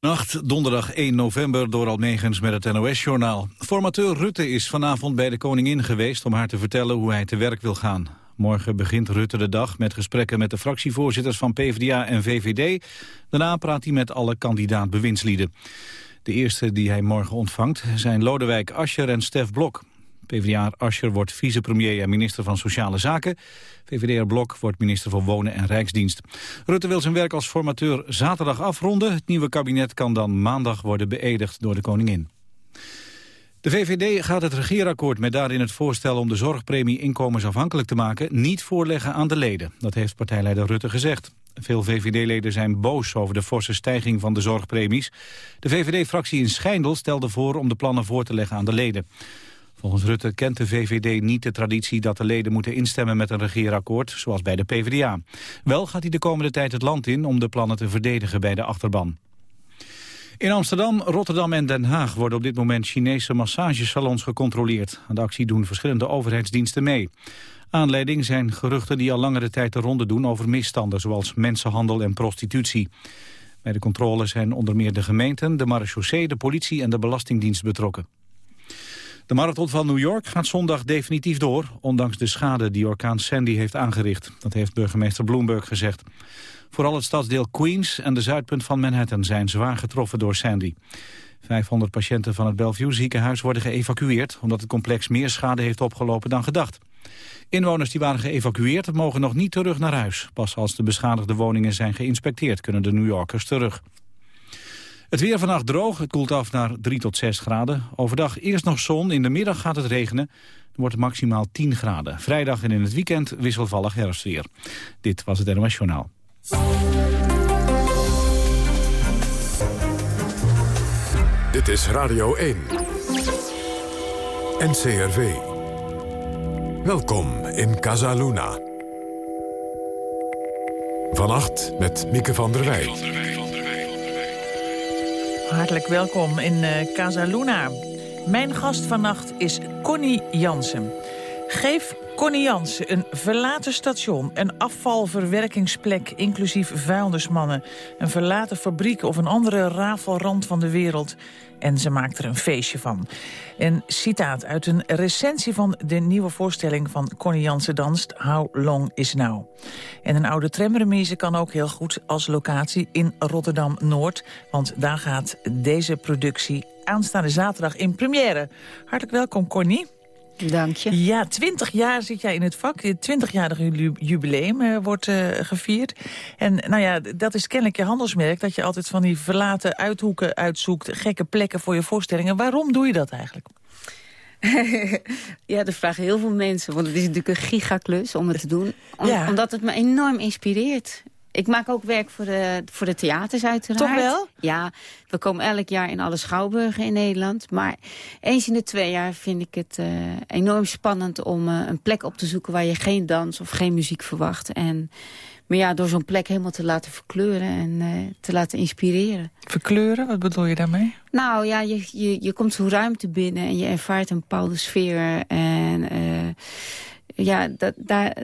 Nacht, donderdag 1 november, door Almegens met het NOS-journaal. Formateur Rutte is vanavond bij de koningin geweest om haar te vertellen hoe hij te werk wil gaan. Morgen begint Rutte de dag met gesprekken met de fractievoorzitters van PvdA en VVD. Daarna praat hij met alle kandidaat-bewindslieden. De eerste die hij morgen ontvangt zijn Lodewijk Asscher en Stef Blok. PvdA Ascher wordt vicepremier en minister van Sociale Zaken. VVD'er Blok wordt minister van Wonen en Rijksdienst. Rutte wil zijn werk als formateur zaterdag afronden. Het nieuwe kabinet kan dan maandag worden beëdigd door de koningin. De VVD gaat het regeerakkoord met daarin het voorstel om de zorgpremie inkomensafhankelijk te maken niet voorleggen aan de leden. Dat heeft partijleider Rutte gezegd. Veel VVD-leden zijn boos over de forse stijging van de zorgpremies. De VVD-fractie in Schijndel stelde voor om de plannen voor te leggen aan de leden. Volgens Rutte kent de VVD niet de traditie dat de leden moeten instemmen met een regeerakkoord, zoals bij de PvdA. Wel gaat hij de komende tijd het land in om de plannen te verdedigen bij de achterban. In Amsterdam, Rotterdam en Den Haag worden op dit moment Chinese massagesalons gecontroleerd. Aan de actie doen verschillende overheidsdiensten mee. Aanleiding zijn geruchten die al langere tijd de ronde doen over misstanden, zoals mensenhandel en prostitutie. Bij de controle zijn onder meer de gemeenten, de marechaussee, de politie en de belastingdienst betrokken. De marathon van New York gaat zondag definitief door... ondanks de schade die orkaan Sandy heeft aangericht. Dat heeft burgemeester Bloomberg gezegd. Vooral het stadsdeel Queens en de zuidpunt van Manhattan... zijn zwaar getroffen door Sandy. 500 patiënten van het Bellevue ziekenhuis worden geëvacueerd... omdat het complex meer schade heeft opgelopen dan gedacht. Inwoners die waren geëvacueerd mogen nog niet terug naar huis. Pas als de beschadigde woningen zijn geïnspecteerd... kunnen de New Yorkers terug. Het weer vannacht droog, het koelt af naar 3 tot 6 graden. Overdag eerst nog zon, in de middag gaat het regenen. Dan wordt maximaal 10 graden. Vrijdag en in het weekend wisselvallig herfstweer. Dit was het NOS Journaal. Dit is Radio 1. NCRV. Welkom in Casaluna. Vannacht met Mieke van der Wij. Hartelijk welkom in uh, Casa Luna. Mijn gast vannacht is Connie Jansen. Geef Connie Jansen een verlaten station, een afvalverwerkingsplek... inclusief vuilnismannen, een verlaten fabriek... of een andere rafelrand van de wereld. En ze maakt er een feestje van. Een citaat uit een recensie van de nieuwe voorstelling... van Connie Jansen danst, How Long Is Now. En een oude tramremise kan ook heel goed als locatie in Rotterdam-Noord... want daar gaat deze productie aanstaande zaterdag in première. Hartelijk welkom, Connie. Dank je. Ja, twintig jaar zit jij in het vak. Het 20-jarige jubileum uh, wordt uh, gevierd. En nou ja, dat is kennelijk je handelsmerk... dat je altijd van die verlaten uithoeken uitzoekt... gekke plekken voor je voorstellingen. Waarom doe je dat eigenlijk? ja, dat vragen heel veel mensen. Want het is natuurlijk een gigaklus om het te doen. Omdat het me enorm inspireert. Ik maak ook werk voor de, voor de theaters uiteraard. Toch wel? Ja, we komen elk jaar in alle schouwburgen in Nederland. Maar eens in de twee jaar vind ik het uh, enorm spannend... om uh, een plek op te zoeken waar je geen dans of geen muziek verwacht. En, maar ja, door zo'n plek helemaal te laten verkleuren en uh, te laten inspireren. Verkleuren? Wat bedoel je daarmee? Nou ja, je, je, je komt zo'n ruimte binnen en je ervaart een bepaalde sfeer. En ja, dat, daar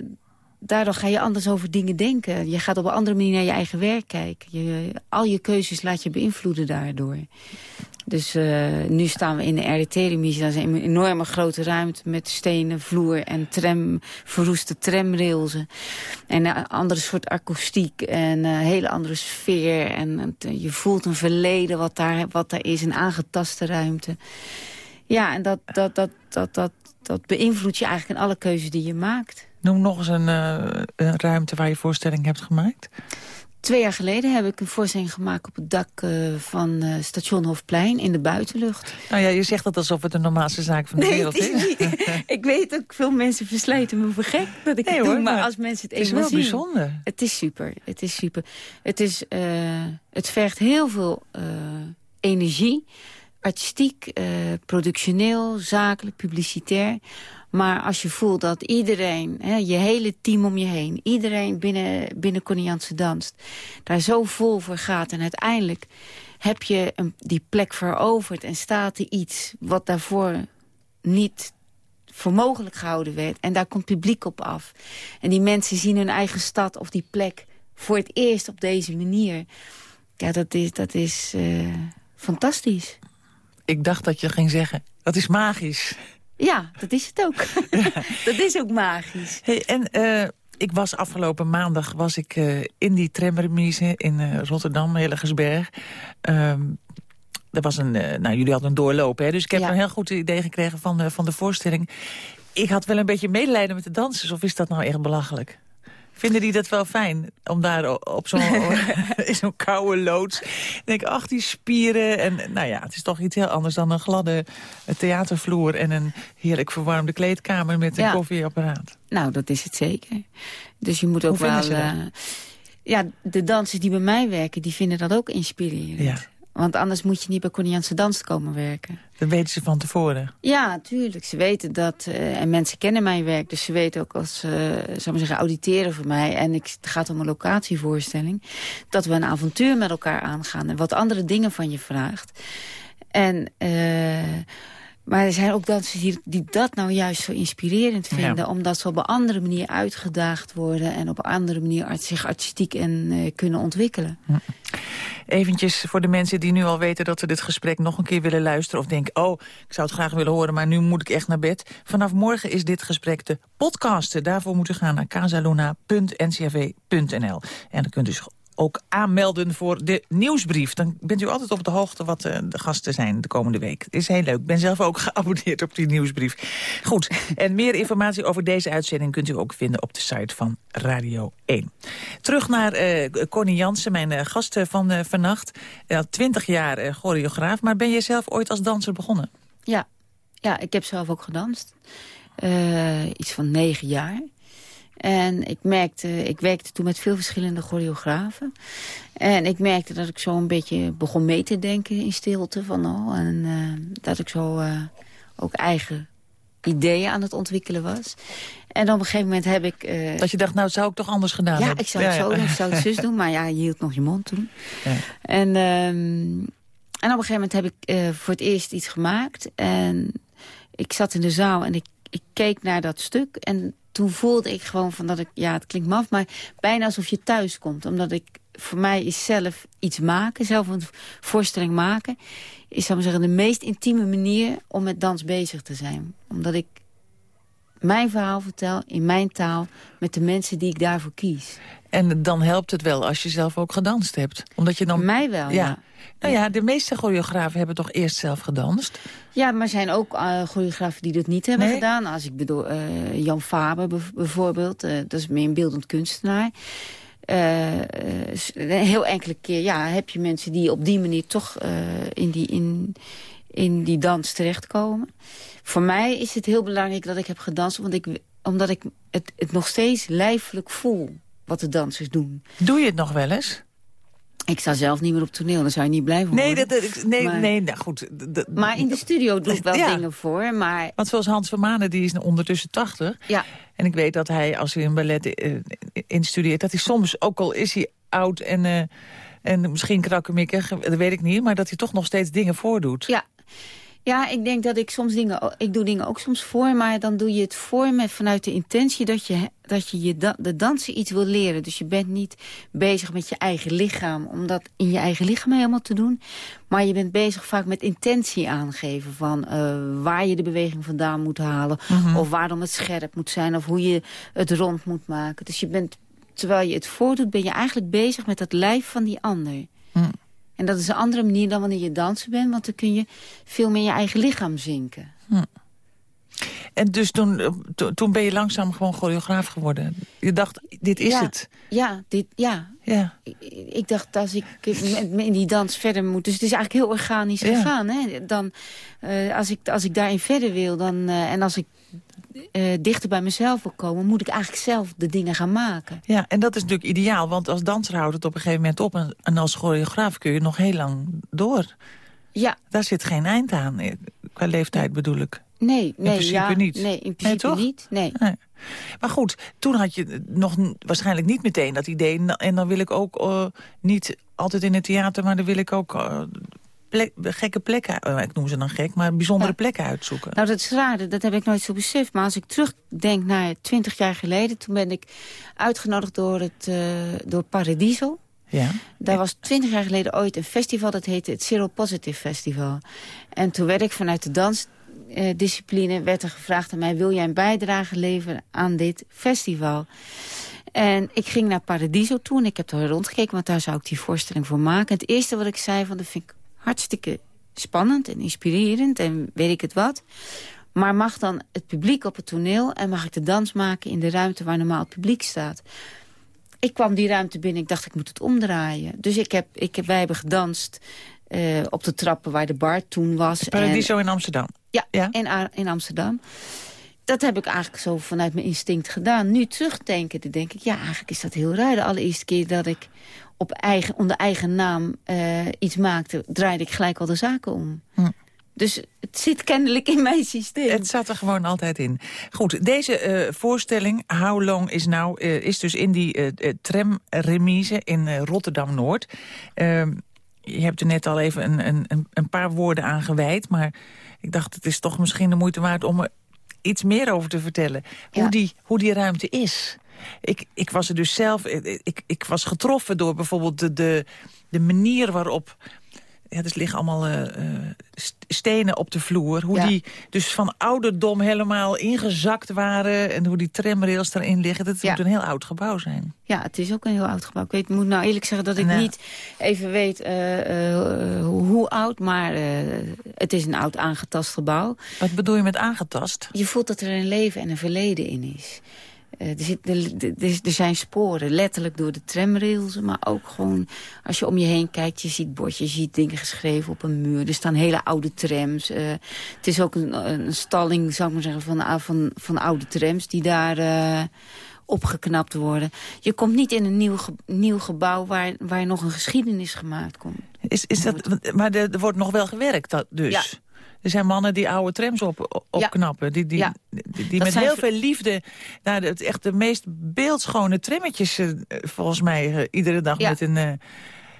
daardoor ga je anders over dingen denken. Je gaat op een andere manier naar je eigen werk kijken. Je, al je keuzes laat je beïnvloeden daardoor. Dus uh, nu staan we in de RDT-remise. Dat is een enorme grote ruimte met stenen vloer en tram, verroeste tramrailsen. En een andere soort akoestiek en een hele andere sfeer. En je voelt een verleden wat daar, wat daar is, een aangetaste ruimte. Ja, en dat, dat, dat, dat, dat, dat beïnvloedt je eigenlijk in alle keuzes die je maakt. Noem nog eens een, uh, een ruimte waar je voorstelling hebt gemaakt. Twee jaar geleden heb ik een voorstelling gemaakt op het dak uh, van uh, station Hofplein in de buitenlucht. Nou ja, je zegt dat alsof het de normaalste zaak van de nee, wereld is. Ik weet ook, veel mensen verslijten me voor gek dat ik nee, het doe. maar, als mensen het, het is wel zien, bijzonder. Het is super, het is super. Het, is, uh, het vergt heel veel energie. Artistiek, productioneel, zakelijk, publicitair. Maar als je voelt dat iedereen, hè, je hele team om je heen... iedereen binnen, binnen Conianse danst, daar zo vol voor gaat... en uiteindelijk heb je een, die plek veroverd en staat er iets... wat daarvoor niet voor mogelijk gehouden werd. En daar komt publiek op af. En die mensen zien hun eigen stad of die plek voor het eerst op deze manier. Ja, dat is, dat is uh, fantastisch. Ik dacht dat je ging zeggen, dat is magisch. Ja, dat is het ook. dat is ook magisch. Hey, en uh, ik was afgelopen maandag was ik, uh, in die tramremise in uh, Rotterdam, Hillegersberg. Um, er was een, nou, jullie hadden een doorloop, hè, dus ik heb ja. een heel goed idee gekregen van, van de voorstelling. Ik had wel een beetje medelijden met de dansers, of is dat nou echt belachelijk? Vinden die dat wel fijn? Om daar op zo'n zo'n koude loods... denk ik, ach, die spieren. En nou ja, het is toch iets heel anders dan een gladde theatervloer... en een heerlijk verwarmde kleedkamer met een ja. koffieapparaat. Nou, dat is het zeker. Dus je moet ook Hoe wel... Uh, ja, de dansers die bij mij werken, die vinden dat ook inspirerend. Ja. Want anders moet je niet bij Conniaanse Dans komen werken. Dat weten ze van tevoren? Ja, tuurlijk. Ze weten dat. Uh, en mensen kennen mijn werk. Dus ze weten ook als ze, uh, zou maar zeggen, auditeren voor mij. En ik, het gaat om een locatievoorstelling. Dat we een avontuur met elkaar aangaan. En wat andere dingen van je vraagt. En... Uh, maar er zijn ook dansers die, die dat nou juist zo inspirerend vinden. Ja. Omdat ze op een andere manier uitgedaagd worden. En op een andere manier zich artistiek en, uh, kunnen ontwikkelen. Ja. Eventjes voor de mensen die nu al weten dat ze dit gesprek nog een keer willen luisteren. Of denken, oh, ik zou het graag willen horen, maar nu moet ik echt naar bed. Vanaf morgen is dit gesprek te podcasten. Daarvoor moet u gaan naar casaluna.ncrv.nl. En dan kunt u ook aanmelden voor de nieuwsbrief. Dan bent u altijd op de hoogte wat uh, de gasten zijn de komende week. Is heel leuk. Ik ben zelf ook geabonneerd op die nieuwsbrief. Goed, en meer informatie over deze uitzending... kunt u ook vinden op de site van Radio 1. Terug naar uh, Connie Jansen, mijn uh, gast van vannacht. Al twintig jaar choreograaf. Maar ben jij zelf ooit als danser begonnen? Ja, ja ik heb zelf ook gedanst. iets van negen jaar. En ik merkte, ik werkte toen met veel verschillende choreografen. En ik merkte dat ik zo een beetje begon mee te denken in stilte. Van, oh, en uh, dat ik zo uh, ook eigen ideeën aan het ontwikkelen was. En op een gegeven moment heb ik... Uh, dat je dacht, nou, zou ik toch anders gedaan ja, hebben? ik zou het ja, zo ja. doen, ik zou het zus doen. Maar ja, je hield nog je mond toen. Ja. En, um, en op een gegeven moment heb ik voor het eerst iets gemaakt. En ik zat in de zaal en ik, ik keek naar dat stuk. En toen voelde ik gewoon van dat ik, ja, het klinkt maf, maar bijna alsof je thuis komt. Omdat ik, voor mij is zelf iets maken, zelf een voorstelling maken, is, zou ik zeggen, de meest intieme manier om met dans bezig te zijn. Omdat ik mijn verhaal vertel in mijn taal met de mensen die ik daarvoor kies. En dan helpt het wel als je zelf ook gedanst hebt. Omdat je dan... Mij wel, ja. ja. Nou ja, de meeste choreografen hebben toch eerst zelf gedanst? Ja, maar er zijn ook uh, choreografen die dat niet hebben nee? gedaan. Als ik bedoel, uh, Jan Faber bijvoorbeeld, uh, dat is meer een beeldend kunstenaar. een heel enkele keer ja, heb je mensen die op die manier toch in, die, in, in die dans terechtkomen. Voor mij is het heel belangrijk dat ik heb gedanst, want ik, omdat ik het, het nog steeds lijfelijk voel wat de dansers doen. Doe je het nog wel eens? Ik sta zelf niet meer op toneel, dan zou je niet blijven nee, worden. Dat, nee, maar, nee, nou goed. Dat, maar in de studio doe ik wel ja. dingen voor, maar... Want zoals Hans van Manen, die is ondertussen 80. Ja. En ik weet dat hij, als hij een ballet uh, instudeert... dat hij soms, ook al is hij oud en, uh, en misschien krakkemikkig... dat weet ik niet, maar dat hij toch nog steeds dingen voordoet. Ja. Ja, ik denk dat ik soms dingen... Ik doe dingen ook soms voor, maar dan doe je het voor met vanuit de intentie dat je, dat je, je da de dansen iets wil leren. Dus je bent niet bezig met je eigen lichaam, om dat in je eigen lichaam helemaal te doen. Maar je bent bezig vaak met intentie aangeven van uh, waar je de beweging vandaan moet halen. Mm -hmm. Of waarom het scherp moet zijn, of hoe je het rond moet maken. Dus je bent, terwijl je het voordoet, ben je eigenlijk bezig met het lijf van die ander. Mm. En dat is een andere manier dan wanneer je danser bent. Want dan kun je veel meer in je eigen lichaam zinken. Hm. En dus toen, toen ben je langzaam gewoon choreograaf geworden. Je dacht, dit is ja, het. Ja, dit, ja. ja. Ik, ik dacht, als ik in die dans verder moet... Dus het is eigenlijk heel organisch Ja. gegaan. Hè? Dan, uh, als, ik, als ik daarin verder wil... Dan, uh, en als ik uh, dichter bij mezelf wil komen... moet ik eigenlijk zelf de dingen gaan maken. Ja, en dat is natuurlijk ideaal. Want als danser houdt het op een gegeven moment op. En, en als choreograaf kun je nog heel lang door. Ja. Daar zit geen eind aan. eh, Qua leeftijd bedoel ik. Nee, nee, in principe ja, niet. Nee, in principe niet. Nee. Nee. Maar goed, toen had je nog waarschijnlijk niet meteen dat idee. En, en dan wil ik ook uh, niet altijd in het theater, maar dan wil ik ook uh, plek, gekke plekken, uh, ik noem ze dan gek, maar bijzondere Ja. plekken uitzoeken. Nou, dat is raar, dat heb ik nooit zo beseft. Maar als ik terugdenk naar twintig jaar geleden... toen ben ik uitgenodigd door, het, uh, door Paradiso. Ja. Daar was twintig jaar geleden ooit een festival, dat heette het Zero Positive Festival. En toen werd ik vanuit de dansdiscipline, werd er gevraagd aan mij... wil jij een bijdrage leveren aan dit festival? En ik ging naar Paradiso toe en ik heb er rondgekeken... want daar zou ik die voorstelling voor maken. Het eerste wat ik zei, van, dat vind ik hartstikke spannend en inspirerend... en weet ik het wat. Maar mag dan het publiek op het toneel... en mag ik de dans maken in de ruimte waar normaal het publiek staat? Ik kwam die ruimte binnen, ik dacht ik moet het omdraaien. Dus ik heb, ik heb, wij hebben gedanst uh, op de trappen waar de bar toen was. Paradiso en, in Amsterdam? Ja, ja? In, in Amsterdam dat heb ik eigenlijk zo vanuit mijn instinct gedaan. Nu terugdenken, dan denk ik, ja, eigenlijk is dat heel raar. De allereerste keer dat ik op eigen, onder eigen naam uh, iets maakte... draaide ik gelijk al de zaken om. Hm. Dus het zit kennelijk in mijn systeem. Het zat er gewoon altijd in. Goed, deze uh, voorstelling, How Long Is Now... Uh, is dus in die tramremise in Rotterdam-Noord. Ehm, je hebt er net al even een, een, een paar woorden aan gewijd... maar ik dacht, het is toch misschien de moeite waard om er iets meer over te vertellen. Hoe, die, hoe die ruimte is. Ik, ik was er dus zelf... Ik, ik was getroffen door bijvoorbeeld de, de, de manier waarop ja, er liggen allemaal uh, stenen op de vloer. Hoe die dus van ouderdom helemaal ingezakt waren... en hoe die tramrails erin liggen. Dat moet een heel oud gebouw zijn. Ja, het is ook een heel oud gebouw. Ik weet, moet nou eerlijk zeggen dat ik niet even weet uh, hoe oud... maar het is een oud aangetast gebouw. Wat bedoel je met aangetast? Je voelt dat er een leven en een verleden in is. Uh, er, zit, er, er, zijn sporen, letterlijk door de tramrails, maar ook gewoon als je om je heen kijkt, je ziet bordjes, je ziet dingen geschreven op een muur. Er staan hele oude trams. Uh, het is ook een, een, stalling, zou ik maar zeggen, van, van, van oude trams die daar uh, opgeknapt worden. Je komt niet in een nieuw, nieuw gebouw waar, waar nog een geschiedenis gemaakt komt. Is, is dat, maar er, wordt nog wel gewerkt dat, dus? Ja. Er zijn mannen die oude trams op, opknappen. Die, die, die, met heel veel liefde... Nou, het, echt de meest beeldschone trammetjes, uh, volgens mij, uh, iedere dag met een... Uh,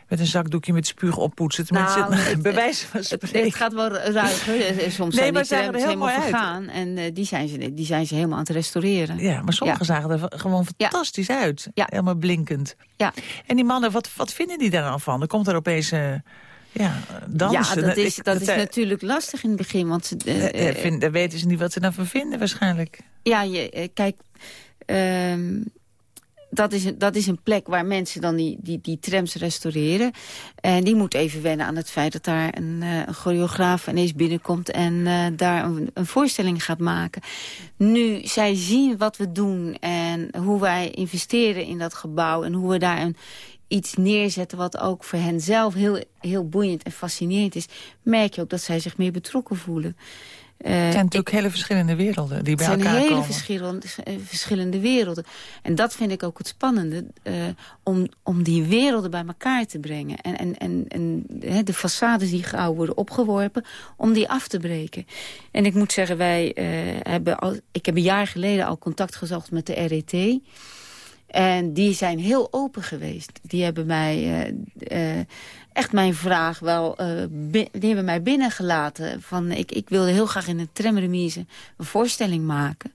met een zakdoekje met spuug oppoetsen. Nou, het, bewijs van spreken. Het, gaat wel ruiger. Soms nee, zijn die trams helemaal vergaan. En uh, die, zijn ze, die zijn ze helemaal aan het restaureren. Ja, maar sommige zagen er gewoon fantastisch uit. Helemaal blinkend. Ja. En die mannen, wat, wat vinden die daar dan van? Er komt er opeens... Uh, ja, dansen. Ja, dat is, dat, is natuurlijk lastig in het begin. Want ze, uh, vind, weten ze niet wat ze daarvan vinden waarschijnlijk. Ja, je, kijk... Uh, dat is, een, dat is een plek waar mensen dan die, die, die trams restaureren. En die moet even wennen aan het feit dat daar een, een choreograaf ineens binnenkomt... en uh, daar een, een, voorstelling gaat maken. Nu, zij zien wat we doen en hoe wij investeren in dat gebouw... en hoe we daar een iets neerzetten wat ook voor hen zelf heel, heel boeiend en fascinerend is... merk je ook dat zij zich meer betrokken voelen. Uh, het zijn natuurlijk hele verschillende werelden die bij elkaar komen. Het zijn hele verschillende, eh, verschillende werelden. En dat vind ik ook het spannende. Uh, om, om die werelden bij elkaar te brengen. En, en, en, en de façades die gauw worden opgeworpen. Om die af te breken. En ik moet zeggen, wij uh, hebben al, ik heb een jaar geleden al contact gezocht met de RET. En die zijn heel open geweest. Die hebben mij uh, uh, echt mijn vraag wel... Die hebben mij binnengelaten. Van, ik, ik wilde heel graag in een tramremise een voorstelling maken.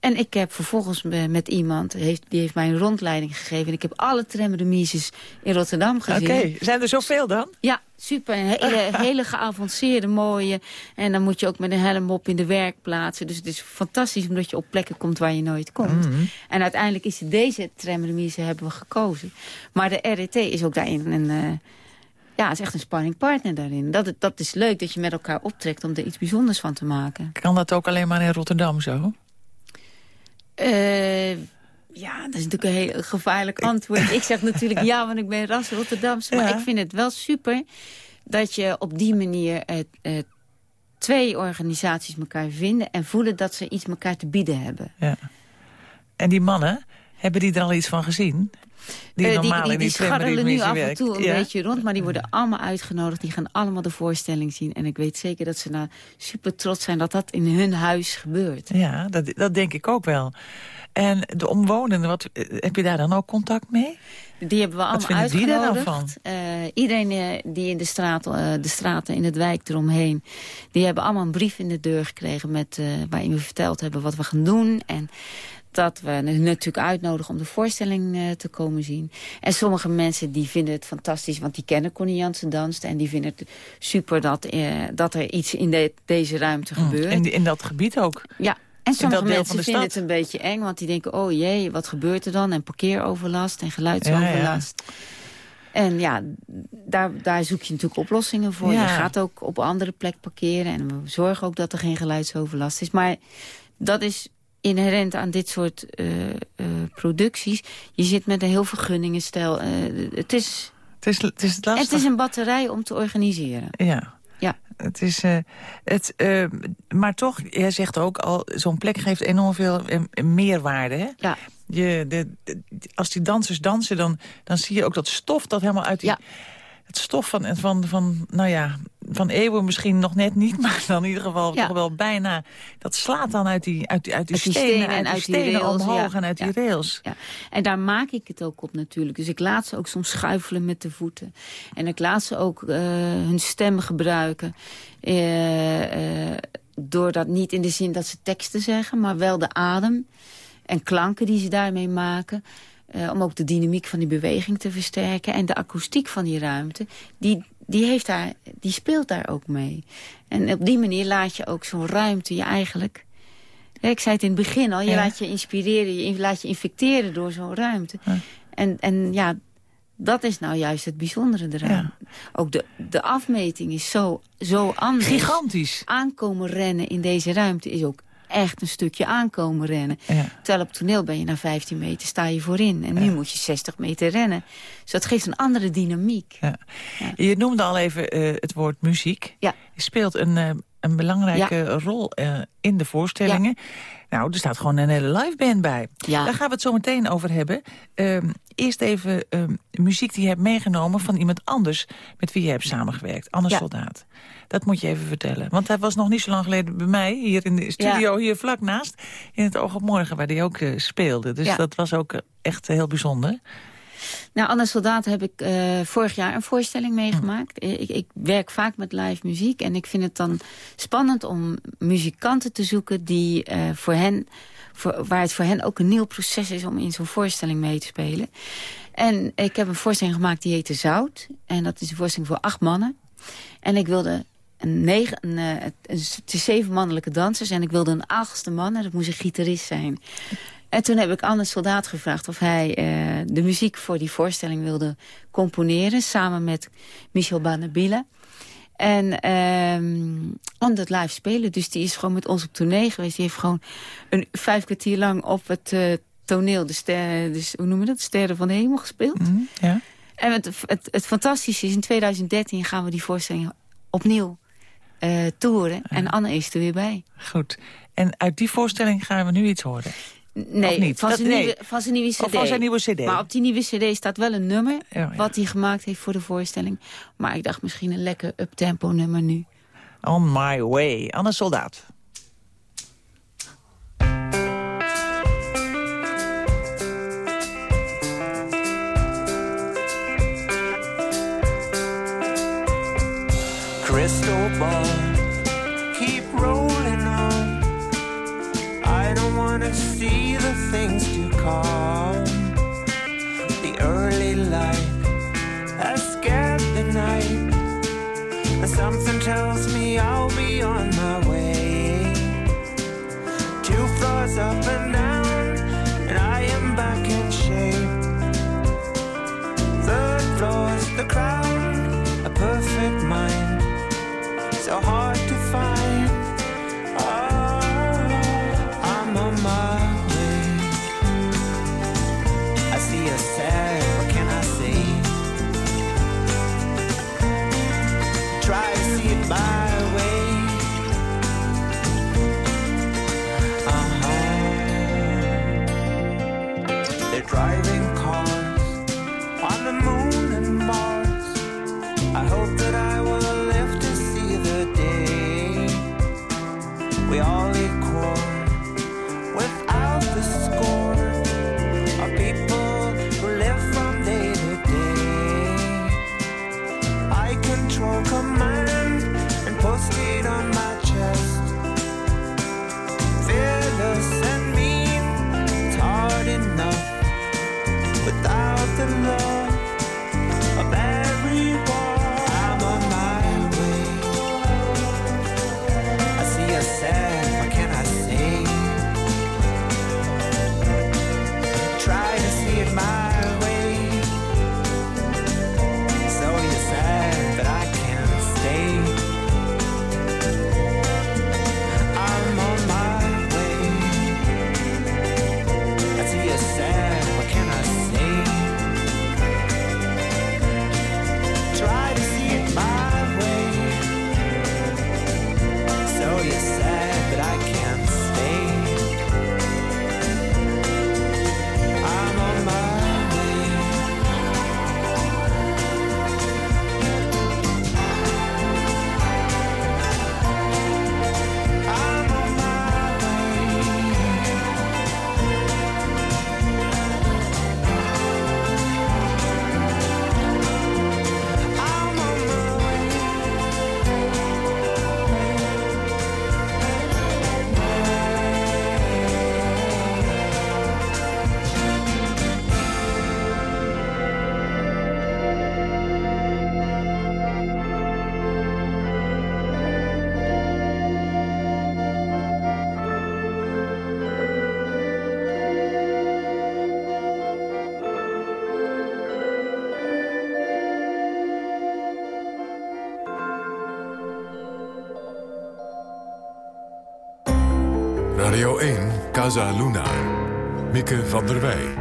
En ik heb vervolgens met iemand, heeft, die heeft mij een rondleiding gegeven. En ik heb alle tramremises in Rotterdam gezien. Oké, zijn er zoveel dan? Ja, super. Een hele, hele geavanceerde, mooie. En dan moet je ook met een helm op in de werkplaatsen. Dus het is fantastisch omdat je op plekken komt waar je nooit komt. Mhm. En uiteindelijk is deze tramremise hebben we gekozen. Maar de RET is ook daarin een... Uh, ja, is echt een spanningpartner daarin. Dat, dat is leuk dat je met elkaar optrekt om er iets bijzonders van te maken. Kan dat ook alleen maar in Rotterdam zo? Uh, ja, dat is natuurlijk een heel gevaarlijk antwoord. ik zeg natuurlijk ja, want ik ben ras Rotterdamse. Maar ik vind het wel super dat je op die manier uh, twee organisaties elkaar vinden... en voelen dat ze iets elkaar te bieden hebben. Ja. En die mannen, hebben die er al iets van gezien? Die, uh, die, die, die, die scharrelen nu af en toe een beetje rond, maar die worden allemaal uitgenodigd. Die gaan allemaal de voorstelling zien. En ik weet zeker dat ze nou super trots zijn dat dat in hun huis gebeurt. Ja, dat, dat denk ik ook wel. En de omwonenden, wat, eh, heb je daar dan ook contact mee? Die hebben we allemaal Wat uitgenodigd. die daar nou van? Uh, iedereen uh, die in de, straat, uh, de straten in het wijk eromheen... die hebben allemaal een brief in de deur gekregen... Met, waarin we verteld hebben wat we gaan doen. En dat we natuurlijk uitnodigen om de voorstelling uh, te komen zien. En sommige mensen die vinden het fantastisch, want die kennen Connie Jansen danst. En die vinden het super dat, uh, dat er iets in de, deze ruimte mm. gebeurt. In, in dat gebied ook? Ja, en sommige mensen vinden het een beetje eng, want die denken... oh jee, wat gebeurt er dan? En parkeeroverlast en geluidsoverlast. Ja, ja. En ja, daar, daar zoek je natuurlijk oplossingen voor. Je gaat ook op andere plek parkeren. En we zorgen ook dat er geen geluidsoverlast is. Maar dat is inherent aan dit soort uh, uh, producties. Je zit met een heel vergunningenstijl. Uh, het is... Het is, het is lastig. Het is een batterij om te organiseren. Ja. Ja. Het is, uh, het, uh, maar toch, jij zegt ook al, zo'n plek geeft enorm veel meerwaarde. Hè? Ja. Je, de, de, als die dansers dansen, dan, dan zie je ook dat stof dat helemaal uit die... Ja. Het stof van, van, van, nou ja, van eeuwen misschien nog net niet, maar dan in ieder geval toch wel bijna. Dat slaat dan uit die, uit die, uit die, stenen, stenen, en uit die stenen rails, omhoog en uit die rails. Ja. En daar maak ik het ook op natuurlijk. Dus ik laat ze ook soms schuifelen met de voeten. En ik laat ze ook uh, hun stem gebruiken. Uh, uh, door dat niet in de zin dat ze teksten zeggen, maar wel de adem en klanken die ze daarmee maken. Uh, om ook de dynamiek van die beweging te versterken. En de akoestiek van die ruimte, die, die, heeft daar, die speelt daar ook mee. En op die manier laat je ook zo'n ruimte je eigenlijk... Ik zei het in het begin al, je laat je inspireren, je laat je infecteren door zo'n ruimte. En, en ja, dat is nou juist het bijzondere eraan. Ook de, de afmeting is zo, zo anders. Gigantisch. Aankomen rennen in deze ruimte is ook echt een stukje aankomen rennen. Ja. Terwijl op toneel ben je na 15 meter, sta je voorin. En nu moet je 60 meter rennen. Dus dat geeft een andere dynamiek. Ja. Je noemde al even uh, het woord muziek. Ja. Je speelt een, uh, een belangrijke rol uh, in de voorstellingen. Nou, er staat gewoon een hele live band bij. Ja. Daar gaan we het zo meteen over hebben. Um, eerst even um, muziek die je hebt meegenomen van iemand anders... met wie je hebt samengewerkt, Anne. Soldaat. Dat moet je even vertellen. Want hij was nog niet zo lang geleden bij mij, hier in de studio, hier vlak naast... in het Oog op Morgen, waar hij ook uh, speelde. Dus dat was ook uh, echt heel bijzonder. Nou, Anne Soldaat heb ik uh, vorig jaar een voorstelling meegemaakt. Hm. Ik, ik, werk vaak met live muziek en ik vind het dan spannend om muzikanten te zoeken die uh, voor hen, voor, waar het voor hen ook een nieuw proces is om in zo'n voorstelling mee te spelen. En ik heb een voorstelling gemaakt die heette Zout. En dat is een voorstelling voor acht mannen. En ik wilde een negen, een, is zeven mannelijke dansers en ik wilde een achtste man en dat moest een gitarist zijn. En toen heb ik Anne Soldaat gevraagd of hij uh, de muziek voor die voorstelling wilde componeren... samen met Michel Banabila. En um, om dat live spelen. Dus die is gewoon met ons op tournee geweest. Die heeft gewoon een vijf kwartier lang op het uh, toneel... De ster, dus, hoe noemen we dat? De Sterren van de Hemel gespeeld. Mm -hmm, ja. En het, het, het fantastische is, in 2013 gaan we die voorstelling opnieuw uh, toeren. En Anne is er weer bij. Goed. En uit die voorstelling gaan we nu iets horen. Nee, van zijn, nee. Nieuwe, van zijn nieuwe cd. Of van zijn nieuwe cd. Maar op die nieuwe cd staat wel een nummer... Ja, ja. wat hij gemaakt heeft voor de voorstelling. Maar ik dacht misschien een lekker uptempo nummer nu. On My Way. Anne Soldaat. Crystal ball, wanna see the things to come. The early light has scared the night, and something tells me I'll be on my way. Two floors up and down, and I am back in shape. Third floor's the crown, a perfect mind so hard Casa Luna. Mieke van der Wij.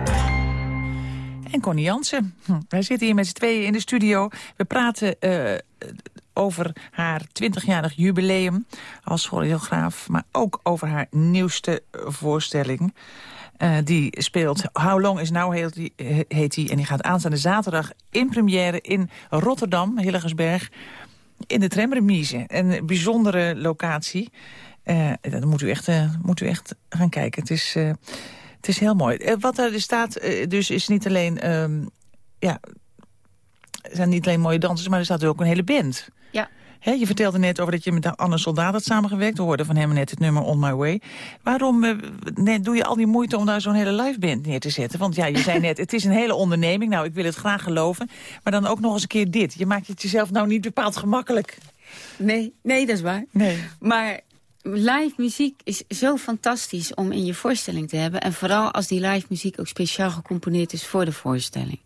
En Connie Jansen. Hm, Wij zitten hier met z'n tweeën in de studio. We praten eh, over haar 20-jarig jubileum als choreograaf... maar ook over haar nieuwste voorstelling. Eh, die speelt How Long Is Now heet die, eh, heet die. En die gaat aanstaande zaterdag in première in Rotterdam, Hillegersberg... in de tramremise. Een bijzondere locatie. Eh dat moet u, echt, eh, moet u echt gaan kijken. Het is, eh, het is heel mooi. Wat er staat eh, dus is niet alleen... ehm, ja, zijn niet alleen mooie dansers, maar er staat ook een hele band. Ja. Hè, je vertelde net over dat je met Anne Soldaat had samengewerkt. We hoorden van hem net het nummer On My Way. Waarom net, doe je al die moeite om daar zo'n hele live band neer te zetten? Want ja, je zei net, het is een hele onderneming. Nou, ik wil het graag geloven. Maar dan ook nog eens een keer dit. Je maakt het jezelf nou niet bepaald gemakkelijk. Nee, nee, dat is waar. Nee. Maar live muziek is zo fantastisch om in je voorstelling te hebben. En vooral als die live muziek ook speciaal gecomponeerd is voor de voorstelling.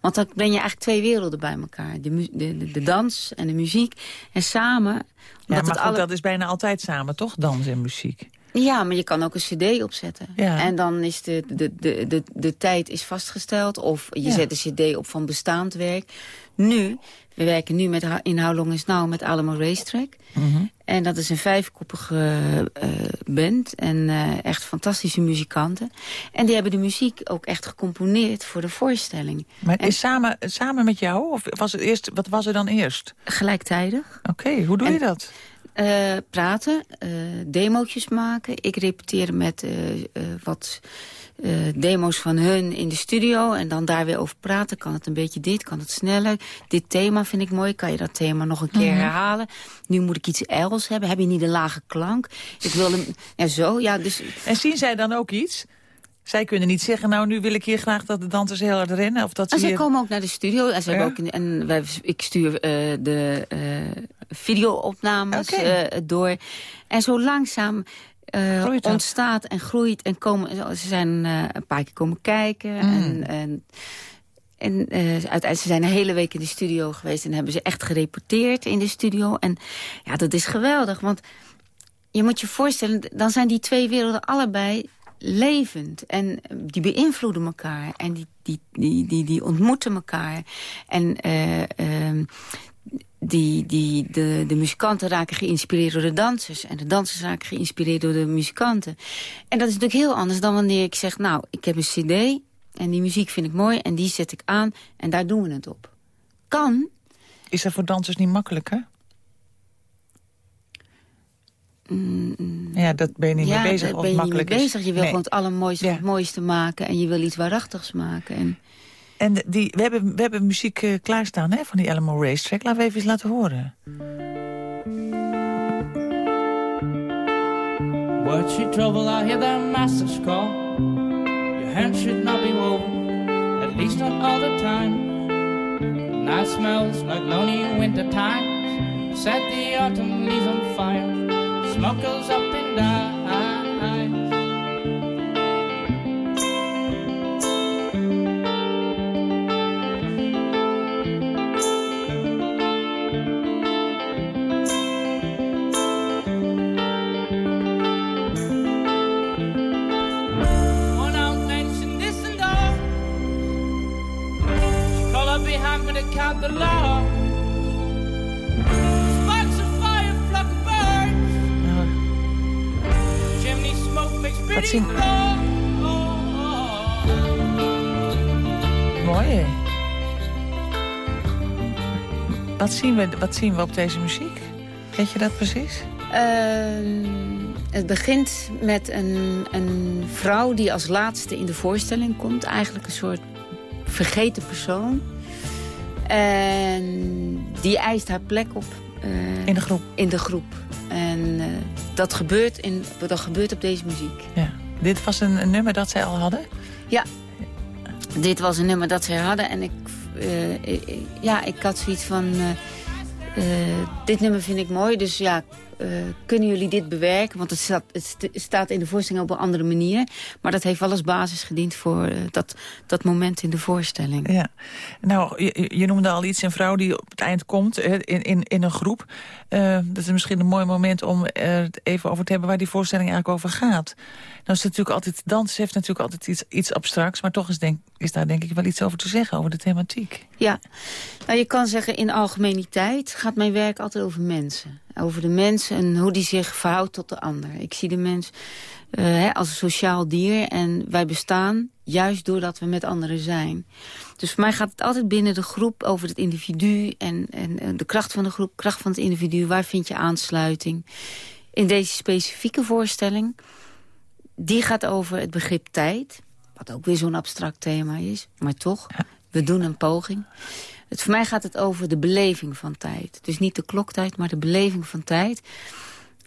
Want dan breng je eigenlijk twee werelden bij elkaar. De, de, de, de dans en de muziek. En samen... Ja, maar goed, alle- dat is bijna altijd samen, toch? Dans en muziek. Ja, maar je kan ook een cd opzetten. Ja. En dan is de, de, de, de, de tijd is vastgesteld. Of je Ja. zet een cd op van bestaand werk. Nu, we werken nu met, in How Long Is Now met Alamo Racetrack. Mhm. En dat is een vijfkoppige eh, band. En eh, echt fantastische muzikanten. En die hebben de muziek ook echt gecomponeerd voor de voorstelling. Maar En- is samen, samen met jou? Of was het eerst, wat was er dan eerst? Gelijktijdig. Oké, hoe doe En- je dat? Eh, praten, eh demootjes maken. Ik repeteer met eh, wat demo's van hun in de studio. En dan daar weer over praten. Kan het een beetje dit, kan het sneller. Dit thema vind ik mooi. Kan je dat thema nog een keer herhalen? Nu moet ik iets els hebben. Heb je niet een lage klank? Ik wil hem... Ja, zo. Ja, dus En zien zij dan ook iets? Zij kunnen niet zeggen, nou, nu wil ik hier graag dat de dansers heel hard rennen. Of dat ze En zij hier... komen ook naar de studio. En, ze Ja? ook en wij, ik stuur de videoopnames eh, door. En zo langzaam eh, ontstaat en groeit. En komen, ze zijn eh, een paar keer komen kijken. Mm. En, en, en uiteindelijk ze zijn een hele week in de studio geweest. En hebben ze echt gereporteerd in de studio. En ja, dat is geweldig. Want je moet je voorstellen, dan zijn die twee werelden allebei levend. En die beïnvloeden elkaar. En die, die, die, die, die ontmoeten elkaar. En ehm, die, die, de, de muzikanten raken geïnspireerd door de dansers. En de dansers raken geïnspireerd door de muzikanten. En dat is natuurlijk heel anders dan wanneer ik zeg... nou, ik heb een cd en die muziek vind ik mooi... en die zet ik aan en daar doen we het op. Kan, Is dat voor dansers niet makkelijker? Ja, dat ben je niet ja, mee bezig of ben je niet mee makkelijk bezig. Je wil Nee. gewoon het allermooiste Ja. het mooiste maken... en je wil iets waarachtigs maken. En En die, we, hebben, we hebben muziek eh, klaarstaan hè, van die Alamo Racetrack. Laten we even eens laten horen. Word you trouble, I hear the master's call. Your hands should not be woven, at least not all the time. Night smells like lonely winter times. Set the autumn leaves on fire. Smoke goes up and dies. Count the law. Sparks of fire, flock of birds. Chimney smoke makes pretty zien- floor. mooi hè? Wat zien, we, wat zien we op deze muziek? Weet je dat precies? Ehm, het begint met een, een vrouw die als laatste in de voorstelling komt. Eigenlijk een soort vergeten persoon. En die eist haar plek op eh, In de groep. in de groep. En eh, dat, gebeurt in, dat gebeurt op deze muziek. Ja. Dit was een, een nummer dat zij al hadden? Ja, dit was een nummer dat zij hadden. En ik, eh, eh, ja, ik had zoiets van... dit nummer vind ik mooi. Dus ja, eh, kunnen jullie dit bewerken? Want het staat, het staat in de voorstelling op een andere manier. Maar dat heeft wel als basis gediend voor eh, dat, dat moment in de voorstelling. Ja, nou, je, je, noemde al iets, een vrouw die op het eind komt in, in, in een groep. Uh, dat is misschien een mooi moment om het even over te hebben... waar die voorstelling eigenlijk over gaat. Nou is natuurlijk altijd, dans heeft natuurlijk altijd iets, iets abstracts... maar toch is, denk, is daar denk ik wel iets over te zeggen, over de thematiek. Ja, nou je kan zeggen in algemeniteit gaat mijn werk altijd over mensen. Over de mens en hoe die zich verhoudt tot de ander. Ik zie de mens uh, als een sociaal dier en wij bestaan juist doordat we met anderen zijn. Dus voor mij gaat het altijd binnen de groep over het individu... en, en de kracht van de groep, kracht van het individu. Waar vind je aansluiting? In deze specifieke voorstelling die gaat over het begrip tijd. Wat ook weer zo'n abstract thema is. Maar toch, we doen een poging. Het, voor mij gaat het over de beleving van tijd. Dus niet de kloktijd, maar de beleving van tijd.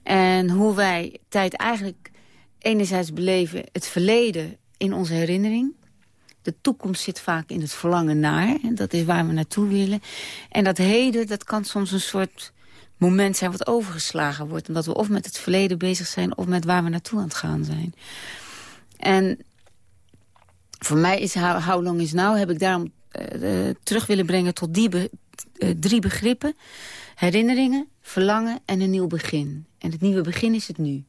En hoe wij tijd eigenlijk enerzijds beleven... het verleden in onze herinnering. De toekomst zit vaak in het verlangen naar. En dat is waar we naartoe willen. En dat heden, dat kan soms een soort moment zijn wat overgeslagen wordt. Omdat we of met het verleden bezig zijn... of met waar we naartoe aan het gaan zijn. En voor mij is How Long Is Now... heb ik daarom terug willen brengen tot die uh, drie begrippen. Herinneringen, verlangen en een nieuw begin. En het nieuwe begin is het nu.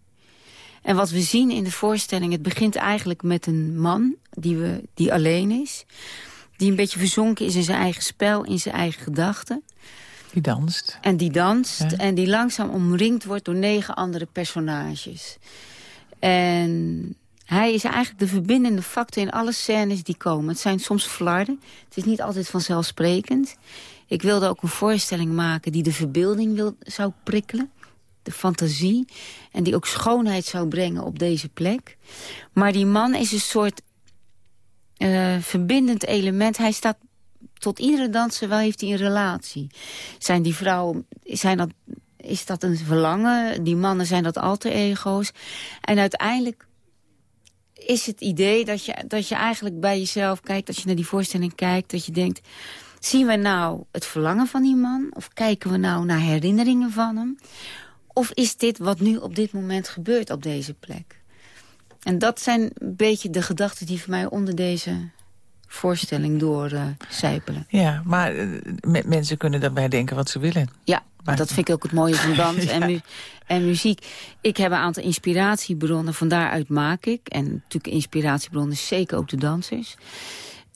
En wat we zien in de voorstelling... het begint eigenlijk met een man die, we, die alleen is... die een beetje verzonken is in zijn eigen spel, in zijn eigen gedachten... Die danst. En die danst en die langzaam omringd wordt door negen andere personages. En hij is eigenlijk de verbindende factor in alle scènes die komen. Het zijn soms flarden. Het is niet altijd vanzelfsprekend. Ik wilde ook een voorstelling maken die de verbeelding wil, zou prikkelen. De fantasie. En die ook schoonheid zou brengen op deze plek. Maar die man is een soort uh, verbindend element. Hij staat tot iedere danser wel heeft hij een relatie. Zijn die vrouwen, zijn dat, is dat een verlangen? Die mannen zijn dat alter ego's. En uiteindelijk is het idee dat je, dat je eigenlijk bij jezelf kijkt... als je naar die voorstelling kijkt, dat je denkt... zien we nou het verlangen van die man? Of kijken we nou naar herinneringen van hem? Of is dit wat nu op dit moment gebeurt op deze plek? En dat zijn een beetje de gedachten die voor mij onder deze voorstelling doorcijpelen. Uh, ja, maar uh, mensen kunnen daarbij denken wat ze willen. Ja, maar dat vind ik ook het mooie van dans en, mu en, muziek. Ik heb een aantal inspiratiebronnen, van daaruit maak ik. En natuurlijk inspiratiebronnen is zeker ook de dansers.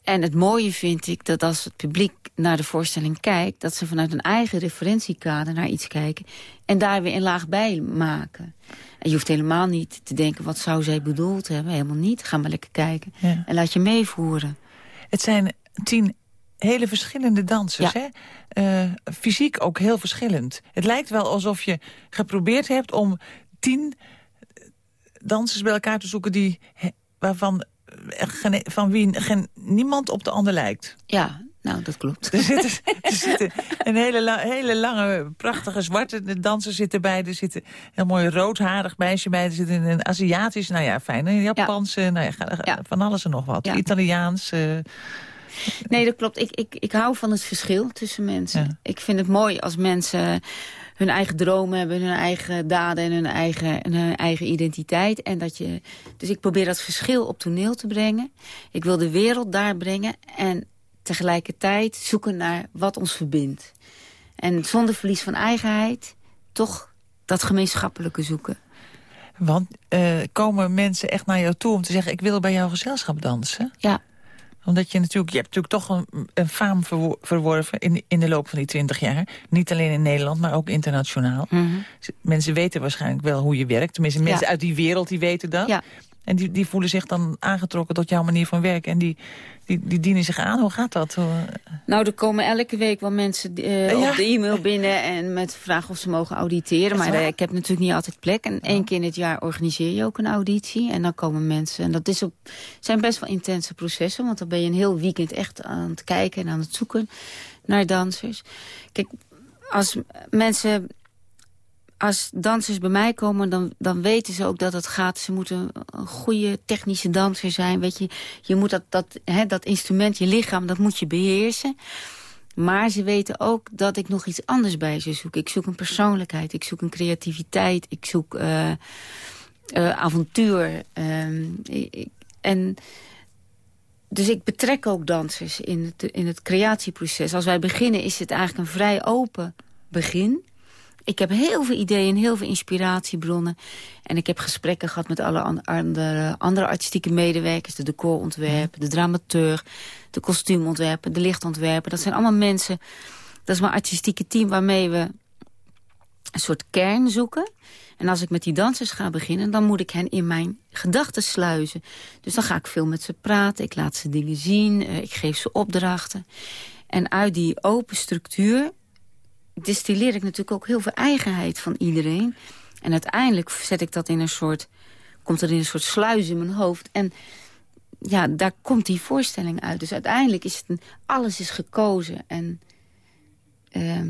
En het mooie vind ik dat als het publiek naar de voorstelling kijkt... dat ze vanuit een eigen referentiekader naar iets kijken... en daar weer een laag bij maken. En je hoeft helemaal niet te denken, wat zou zij bedoeld hebben? Helemaal niet. Ga maar lekker kijken. En laat je meevoeren. Het zijn tien hele verschillende dansers. Hè? Uh, fysiek ook heel verschillend. Het lijkt wel alsof je geprobeerd hebt om tien dansers bij elkaar te zoeken... Die, waarvan van wie geen, niemand op de ander lijkt. Ja, nou, dat klopt. Er zitten, er zitten een hele, hele lange, prachtige zwarte danser zitten bij. Er zit een heel mooi roodharig meisje bij. Er zit een Aziatisch, nou ja, fijn. Een Japanse, nou ja, van alles en nog wat. Italiaans... Uh, nee, dat klopt. Ik, ik, ik hou van het verschil tussen mensen. Ik vind het mooi als mensen hun eigen dromen hebben, hun eigen daden en hun eigen, hun eigen identiteit. En dat je, dus ik probeer dat verschil op toneel te brengen. Ik wil de wereld daar brengen en tegelijkertijd zoeken naar wat ons verbindt. En zonder verlies van eigenheid toch dat gemeenschappelijke zoeken. Want uh, komen mensen echt naar jou toe om te zeggen... ik wil bij jouw gezelschap dansen? Ja, omdat je natuurlijk, je hebt natuurlijk toch een, een faam verworven in, in de loop van die twintig jaar. Niet alleen in Nederland, maar ook internationaal. Mhm. Mensen weten waarschijnlijk wel hoe je werkt. Tenminste, mensen uit die wereld die weten dat. Ja. En die, die voelen zich dan aangetrokken tot jouw manier van werken. En die, die, die dienen zich aan. Hoe gaat dat? Nou, er komen elke week wel mensen uh, op de e-mail binnen... en met vragen of ze mogen auditeren. Maar uh, ik heb natuurlijk niet altijd plek. En één keer in het jaar organiseer je ook een auditie. En dan komen mensen. En dat is op, zijn best wel intense processen. Want dan ben je een heel weekend echt aan het kijken en aan het zoeken naar dansers. Kijk, als mensen als dansers bij mij komen, dan, dan weten ze ook dat het gaat. Ze moeten een goede technische danser zijn. Weet je, je moet dat, dat, hè, dat instrument, je lichaam, dat moet je beheersen. Maar ze weten ook dat ik nog iets anders bij ze zoek. Ik zoek een persoonlijkheid, ik zoek een creativiteit, ik zoek uh, uh, avontuur. Uh, ik, en dus ik betrek ook dansers in het, in het creatieproces. Als wij beginnen is het eigenlijk een vrij open begin. Ik heb heel veel ideeën, heel veel inspiratiebronnen. En ik heb gesprekken gehad met alle andere, andere artistieke medewerkers. De decorontwerper, de dramateur, de kostuumontwerper, de lichtontwerper. Dat zijn allemaal mensen, dat is mijn artistieke team waarmee we een soort kern zoeken. En als ik met die dansers ga beginnen, dan moet ik hen in mijn gedachten sluizen. Dus dan ga ik veel met ze praten, ik laat ze dingen zien, eh, ik geef ze opdrachten. En uit die open structuur distilleer ik natuurlijk ook heel veel eigenheid van iedereen. En uiteindelijk zet ik dat in een soort, komt er in een soort sluis in mijn hoofd. En ja, daar komt die voorstelling uit. Dus uiteindelijk is het een, alles is gekozen. En uh,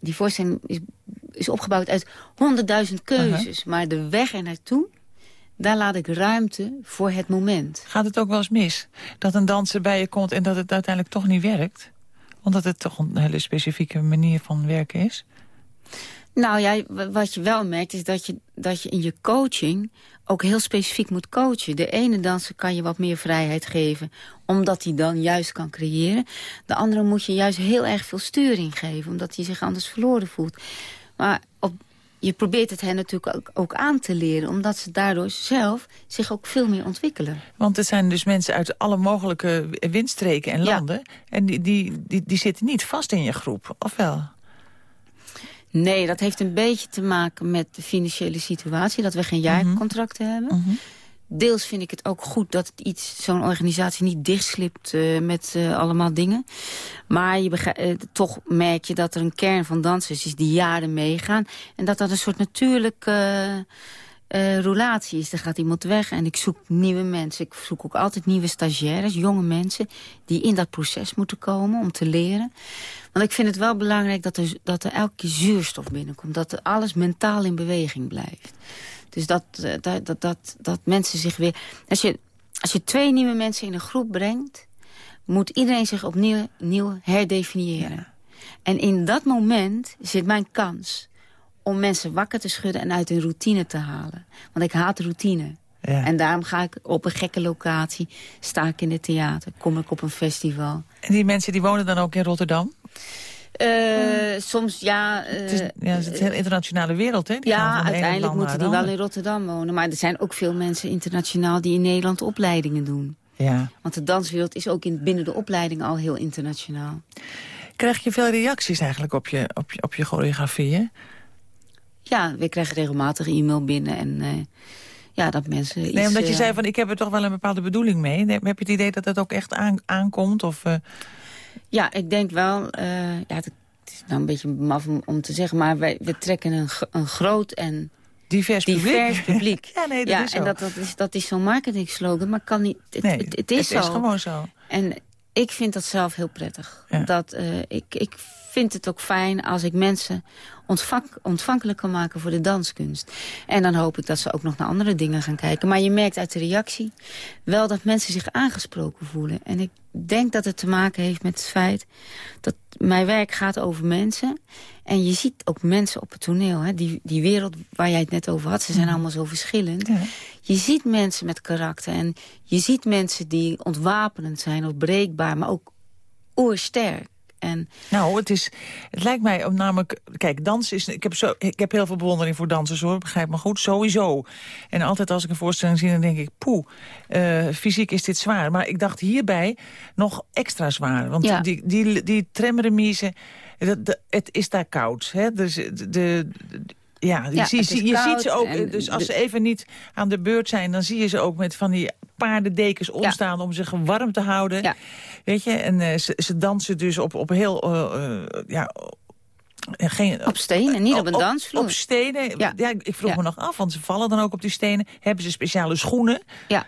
die voorstelling is, is opgebouwd uit honderdduizend keuzes. Maar de weg er naartoe, daar laat ik ruimte voor het moment. Gaat het ook wel eens mis? Dat een danser bij je komt en dat het uiteindelijk toch niet werkt? Omdat het toch een hele specifieke manier van werken is? Nou ja, wat je wel merkt is dat je, dat je in je coaching ook heel specifiek moet coachen. De ene danser kan je wat meer vrijheid geven, omdat hij dan juist kan creëren. De andere moet je juist heel erg veel sturing geven, omdat hij zich anders verloren voelt. Maar op, je probeert het hen natuurlijk ook, ook, aan te leren... omdat ze daardoor zelf zich ook veel meer ontwikkelen. Want er zijn dus mensen uit alle mogelijke windstreken en landen... en die, die, die, die zitten niet vast in je groep, of wel? Nee, dat heeft een beetje te maken met de financiële situatie... dat we geen jaarcontracten mm hebben. Mhm. Deels vind ik het ook goed dat iets, zo'n organisatie niet dichtslipt uh, met uh, allemaal dingen. Maar je uh, toch merk je dat er een kern van dansers is die jaren meegaan. En dat dat een soort natuurlijke roulatie is. Er gaat iemand weg en ik zoek nieuwe mensen. Ik zoek ook altijd nieuwe stagiaires, jonge mensen... die in dat proces moeten komen om te leren. Want ik vind het wel belangrijk dat er, dat er elke keer zuurstof binnenkomt. Dat alles mentaal in beweging blijft. Dus dat, dat, dat, dat, dat mensen zich weer... Als je, als je twee nieuwe mensen in een groep brengt... moet iedereen zich opnieuw nieuw herdefiniëren. En in dat moment zit mijn kans om mensen wakker te schudden en uit hun routine te halen. Want ik haat routine. Ja. En daarom ga ik op een gekke locatie, sta ik in het theater, kom ik op een festival. En die mensen die wonen dan ook in Rotterdam? Uh, soms, ja... Het is, ja, het is een hele internationale wereld, hè? Die ja, uiteindelijk moeten die wel in Rotterdam wonen. Maar er zijn ook veel mensen internationaal die in Nederland opleidingen doen. Ja. Want de danswereld is ook in, binnen de opleiding al heel internationaal. Krijg je veel reacties eigenlijk op je, op je, op je choreografieën? Ja, we krijgen regelmatig e-mail binnen en... Uh, ja, dat mensen Nee, omdat je zei van ik heb er toch wel een bepaalde bedoeling mee. Heb je het idee dat het ook echt aan, aankomt? Of, ja, ik denk wel... Uh, ja, het, is nou een beetje maf om, te zeggen... maar wij, we trekken een, een groot en divers, divers publiek. ja, nee, dat ja, is zo. En dat, dat is, dat is zo'n marketing slogan, maar kan niet... Het, nee, het, het, is, het zo. is gewoon zo. En ik vind dat zelf heel prettig. Ja. Dat, uh, ik, ik vind het ook fijn als ik mensen ontvankelijk kan maken voor de danskunst. En dan hoop ik dat ze ook nog naar andere dingen gaan kijken. Maar je merkt uit de reactie wel dat mensen zich aangesproken voelen. En ik denk dat het te maken heeft met het feit dat mijn werk gaat over mensen. En je ziet ook mensen op het toneel. Hè? Die, die wereld waar jij het net over had, ze zijn allemaal zo verschillend. Ja. Je ziet mensen met karakter. En je ziet mensen die ontwapenend zijn of breekbaar, maar ook oersterk. En nou, het, is, het lijkt mij om namelijk... Kijk, dans is... Ik heb, zo, ik heb heel veel bewondering voor dansers, hoor. Begrijp me goed, sowieso. En altijd als ik een voorstelling zie, dan denk ik... poeh, uh, fysiek is dit zwaar. Maar ik dacht hierbij nog extra zwaar. Want ja. die, die, die tramremise... Het is daar koud. Hè? Dus de, de, ja, je, Ja, zie, het is je ziet ze ook, dus als de- ze even niet aan de beurt zijn... dan zie je ze ook met van die paardendekens omstaan om zich warm te houden. Ja. Weet je, en eh, ze, ze dansen dus op, op heel... eh, eh, ja, geen, op stenen, niet op, een dansvloer. Op stenen. Ja. Ja. ik vroeg Ja. me nog af, want ze vallen dan ook op die stenen. Hebben ze speciale schoenen? ja.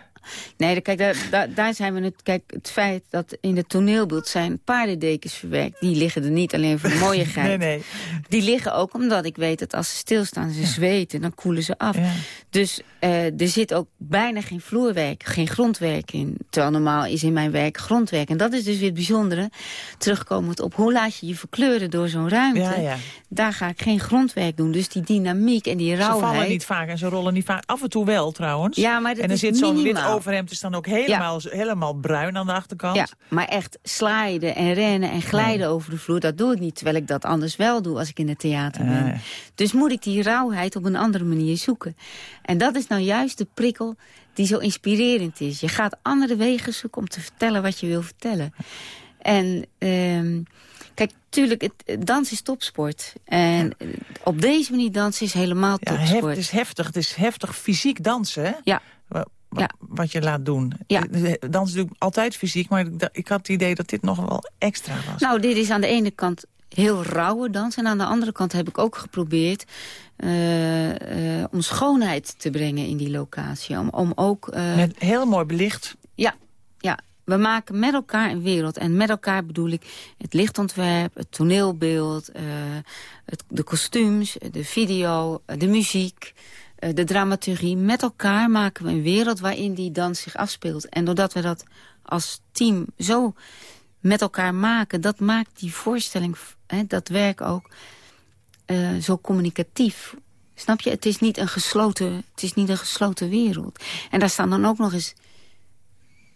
Nee, kijk, daar, daar, daar zijn we het. Kijk, het feit dat in het toneelbeeld zijn paardendekens verwerkt, die liggen er niet alleen voor de mooiigheid. Nee, nee. Die liggen ook omdat ik weet dat als ze stilstaan, ze zweten, dan koelen ze af. Ja. Dus eh, er zit ook bijna geen vloerwerk, geen grondwerk in. Terwijl normaal is in mijn werk grondwerk. En dat is dus weer het bijzondere. Terugkomend op hoe laat je je verkleuren door zo'n ruimte. Ja. Daar ga ik geen grondwerk doen. Dus die dynamiek en die Ze rauwheid. vallen niet vaak en ze rollen niet vaak. Af en toe wel trouwens. Ja, maar dat en is zit zo'n wit. Overhemd is dan ook helemaal, helemaal bruin aan de achterkant. Ja, maar echt sliden en rennen en glijden over de vloer, dat doe ik niet. Terwijl ik dat anders wel doe als ik in het theater ben. ja. Dus moet ik die rauwheid op een andere manier zoeken. En dat is nou juist de prikkel die zo inspirerend is. Je gaat andere wegen zoeken om te vertellen wat je wil vertellen. En ehm, kijk, tuurlijk, het, dans is topsport. En eh, op deze manier dansen is helemaal Ja, hef- topsport. het is heftig. Het is heftig fysiek dansen, hè? Ja. Ja. Wat je laat doen. Ja. Eh, Dans is natuurlijk altijd fysiek, maar ik, had het idee dat dit nog wel extra was. Nou, dit is aan de ene kant heel rauwe dans. En aan de andere kant heb ik ook geprobeerd eh, eh, om schoonheid te brengen in die locatie. Om, om ook... eh, Met heel mooi belicht. Ja, ja, we maken met elkaar een wereld. En met elkaar bedoel ik het lichtontwerp, het toneelbeeld... eh, het, de kostuums, de video, eh, de muziek, eh, de dramaturgie. Met elkaar maken we een wereld waarin die dans zich afspeelt. En doordat we dat als team zo met elkaar maken... dat maakt die voorstelling, hè, dat werk ook, eh, zo communicatief. Snap je? Het is, niet een gesloten, het is niet een gesloten wereld. En daar staan dan ook nog eens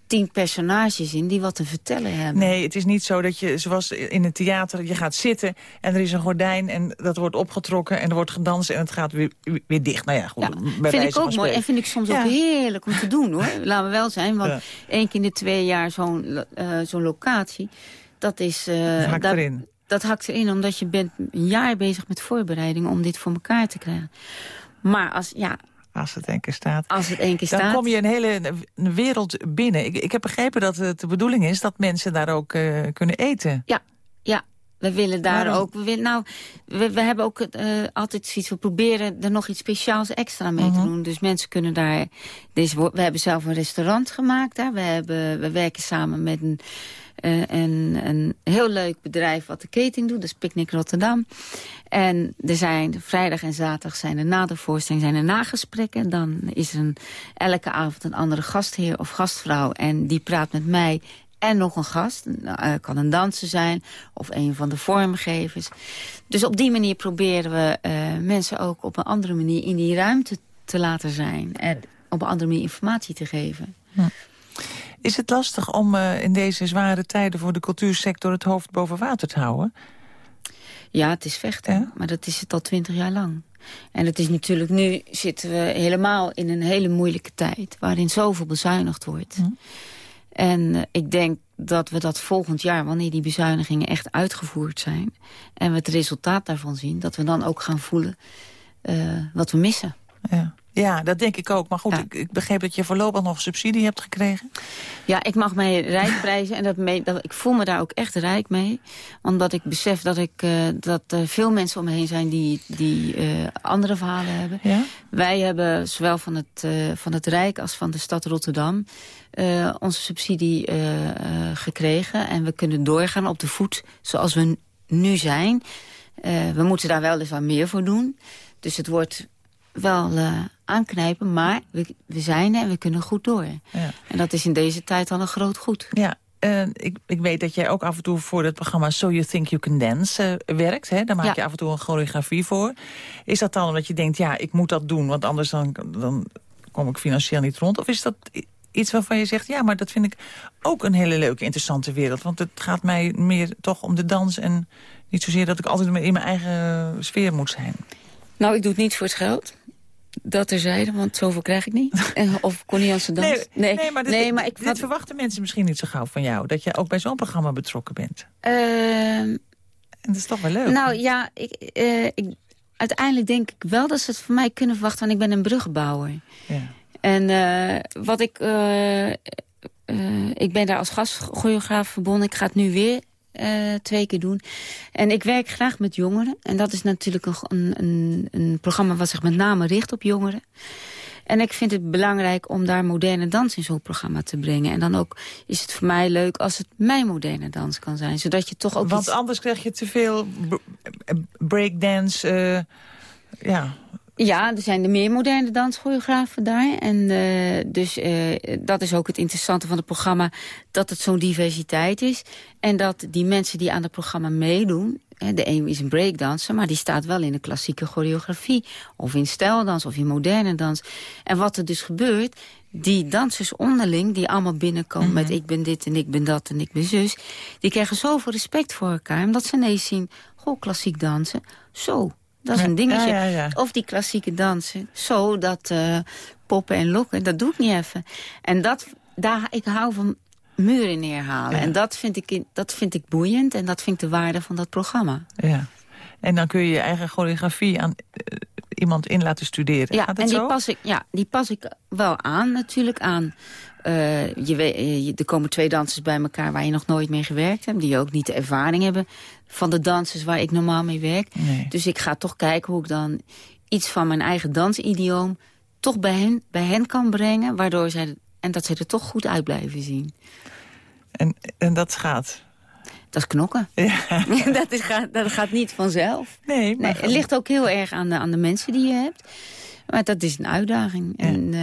tien personages in die wat te vertellen hebben. Nee, het is niet zo dat je, zoals in het theater, je gaat zitten... en er is een gordijn en dat wordt opgetrokken en er wordt gedanst... en het gaat weer, weer dicht. Nou ja, goed, Ja, bij vind ik ook mooi en vind ik soms Ja. ook heerlijk om te doen hoor. Laten we wel zijn, want Ja. één keer in de twee jaar zo'n eh, zo'n locatie, dat is... eh, Dat hakt dat, erin. dat hakt erin, omdat je bent een jaar bezig met voorbereidingen om dit voor elkaar te krijgen. Maar als, ja, Als het één keer staat. als het één keer Dan staat... kom je een hele een wereld binnen. Ik, ik heb begrepen dat het de bedoeling is dat mensen daar ook eh, kunnen eten. Ja. We willen daar Waarom? ook... We, willen, nou, we, we hebben ook eh, altijd zoiets... We proberen er nog iets speciaals extra mee Mhm. te doen. Dus mensen kunnen daar... We hebben zelf een restaurant gemaakt daar. We, hebben, we werken samen met een, eh, een, een heel leuk bedrijf wat de catering doet. Dat is Picnic Rotterdam. En er zijn vrijdag en zaterdag zijn er na de voorstelling zijn er nagesprekken. Dan is er een, elke avond een andere gastheer of gastvrouw. En die praat met mij en nog een gast. Eh, kan een danser zijn of een van de vormgevers. Dus op die manier proberen we eh, mensen ook op een andere manier in die ruimte te laten zijn. En op een andere manier informatie te geven. Is het lastig om eh, in deze zware tijden voor de cultuursector het hoofd boven water te houden? Ja, het is vechten, Ja? maar dat is het al twintig jaar lang. En het is natuurlijk, nu zitten we helemaal in een hele moeilijke tijd... waarin zoveel bezuinigd wordt. En eh, ik denk dat we dat volgend jaar, wanneer die bezuinigingen echt uitgevoerd zijn... en we het resultaat daarvan zien, dat we dan ook gaan voelen eh, wat we missen. Ja. Ja, dat denk ik ook. Maar goed, Ja. ik, ik begreep dat je voorlopig nog subsidie hebt gekregen. Ja, ik mag mij rijk prijzen en dat dat, ik voel me daar ook echt rijk mee. Omdat ik besef dat, ik, eh, dat er veel mensen om me heen zijn die, die eh, andere verhalen hebben. Ja? Wij hebben zowel van het, eh, van het Rijk als van de stad Rotterdam... onze subsidie gekregen. En we kunnen doorgaan op de voet zoals we nu zijn. We moeten daar wel eens wat meer voor doen. Dus het wordt wel eh, aanknijpen, maar we, we zijn er en we kunnen goed door. Ja. En dat is in deze tijd al een groot goed. Ja, eh, ik, ik weet dat jij ook af en toe voor het programma So You Think You Can Dance eh, werkt. Hè? Daar maak Ja. je af en toe een choreografie voor. Is dat dan omdat je denkt, ja, ik moet dat doen... want anders dan, dan kom ik financieel niet rond? Of is dat iets waarvan je zegt, ja, maar dat vind ik ook een hele leuke, interessante wereld. Want het gaat mij meer toch om de dans... en niet zozeer dat ik altijd in mijn eigen sfeer moet zijn. Nou, ik doe het niet voor het geld. Dat terzijde, want zoveel krijg ik niet. Eh, of Connie Jansen dans. nee, maar, dit, nee, maar ik dit wat, verwachten mensen misschien niet zo gauw van jou. Dat je ook bij zo'n programma betrokken bent. ehm, En dat is toch wel leuk. nou ja, ik, eh, ik, uiteindelijk denk ik wel dat ze het van mij kunnen verwachten, want ik ben een bruggenbouwer. ja. En eh, wat ik, eh, eh, ik ben daar als gastchoreograaf verbonden. Ik ga het nu weer eh, twee keer doen. En ik werk graag met jongeren. En dat is natuurlijk een, een, een, programma wat zich met name richt op jongeren. En ik vind het belangrijk om daar moderne dans in zo'n programma te brengen. En dan ook is het voor mij leuk als het mijn moderne dans kan zijn. Zodat je toch ook Want iets- anders krijg je te veel breakdance... eh, ja, Ja, er zijn er meer moderne danschoreografen daar. En eh, dus eh, dat is ook het interessante van het programma. Dat het zo'n diversiteit is. En dat die mensen die aan het programma meedoen... de een is een breakdancer, maar die staat wel in de klassieke choreografie. Of in stijldans, of in moderne dans. En wat er dus gebeurt... Die dansers onderling, die allemaal binnenkomen met ik ben dit en ik ben dat en ik ben zus. Die krijgen zoveel respect voor elkaar. Omdat ze ineens zien, goh, klassiek dansen. Zo, dat is een dingetje. ja, ja, ja. Of die klassieke dansen. Zo, dat eh, poppen en lokken, dat doe ik niet even. En dat, daar, ik hou van muren neerhalen. En dat vind, ik, dat vind ik boeiend en dat vind ik de waarde van dat programma. ja. En dan kun je je eigen choreografie aan eh, iemand in laten studeren. Ja, Gaat en die zo? pas, ik, ja, die pas ik wel aan natuurlijk aan. Eh, je weet, je- er komen twee dansers bij elkaar waar je nog nooit mee gewerkt hebt. Die ook niet de ervaring hebben van de dansers waar ik normaal mee werk. Nee. Dus ik ga toch kijken hoe ik dan iets van mijn eigen dansidioom... toch bij hen, bij hen kan brengen, waardoor zij... en dat ze er toch goed uit blijven zien. En, en dat gaat. Dat is knokken. Ja. dat, is, gaat, dat gaat niet vanzelf. Nee, maar Nee, het ligt ook heel erg aan de, aan de mensen die je hebt. Maar dat is een uitdaging. En, eh,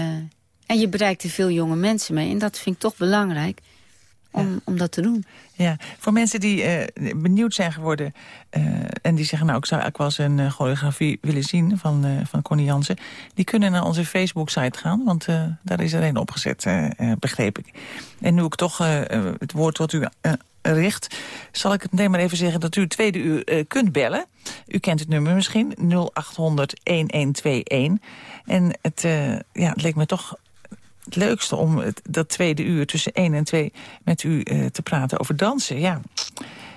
en je bereikt er veel jonge mensen mee. En dat vind ik toch belangrijk om, om dat te doen. Ja, voor mensen die eh, benieuwd zijn geworden... eh, en die zeggen, nou, ik zou eigenlijk wel eens een eh, choreografie willen zien... van, van Connie Jansen, die kunnen naar onze Facebook-site gaan... want daar is er een opgezet, begreep ik. En nu ik toch het woord tot u richt... zal ik het meteen maar even zeggen dat u het tweede uur kunt bellen. U kent het nummer misschien, 0800-1121. En het, ja, het leek me toch het leukste om het, dat tweede uur tussen 1 en 2 met u eh, te praten over dansen. Ja,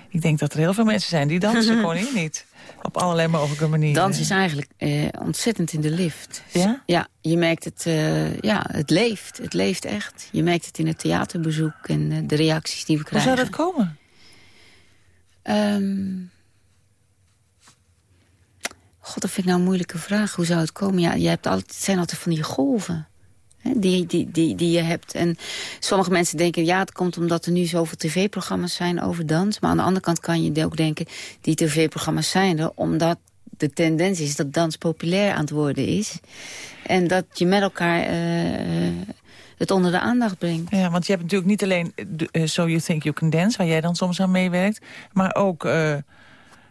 ik denk dat er heel veel mensen zijn die dansen, Connie, niet? Op allerlei mogelijke manieren. Dans is eigenlijk eh, ontzettend in de lift. Ja? Ja, je merkt het, eh, ja, het leeft. Het leeft echt. Je merkt het in het theaterbezoek en de reacties die we Hoe krijgen. zou dat komen? Ehm, God, dat vind ik nou een moeilijke vraag. Hoe zou het komen? Ja, je hebt altijd, het zijn altijd van die golven. Die, die, die, die je hebt. En sommige mensen denken, ja, het komt omdat er nu zoveel tv-programma's zijn over dans. Maar aan de andere kant kan je ook denken, die tv-programma's zijn er omdat de tendens is dat dans populair aan het worden is. En dat je met elkaar eh, het onder de aandacht brengt. Ja, want je hebt natuurlijk niet alleen eh, So You Think You Can Dance... waar jij dan soms aan meewerkt, maar ook... eh,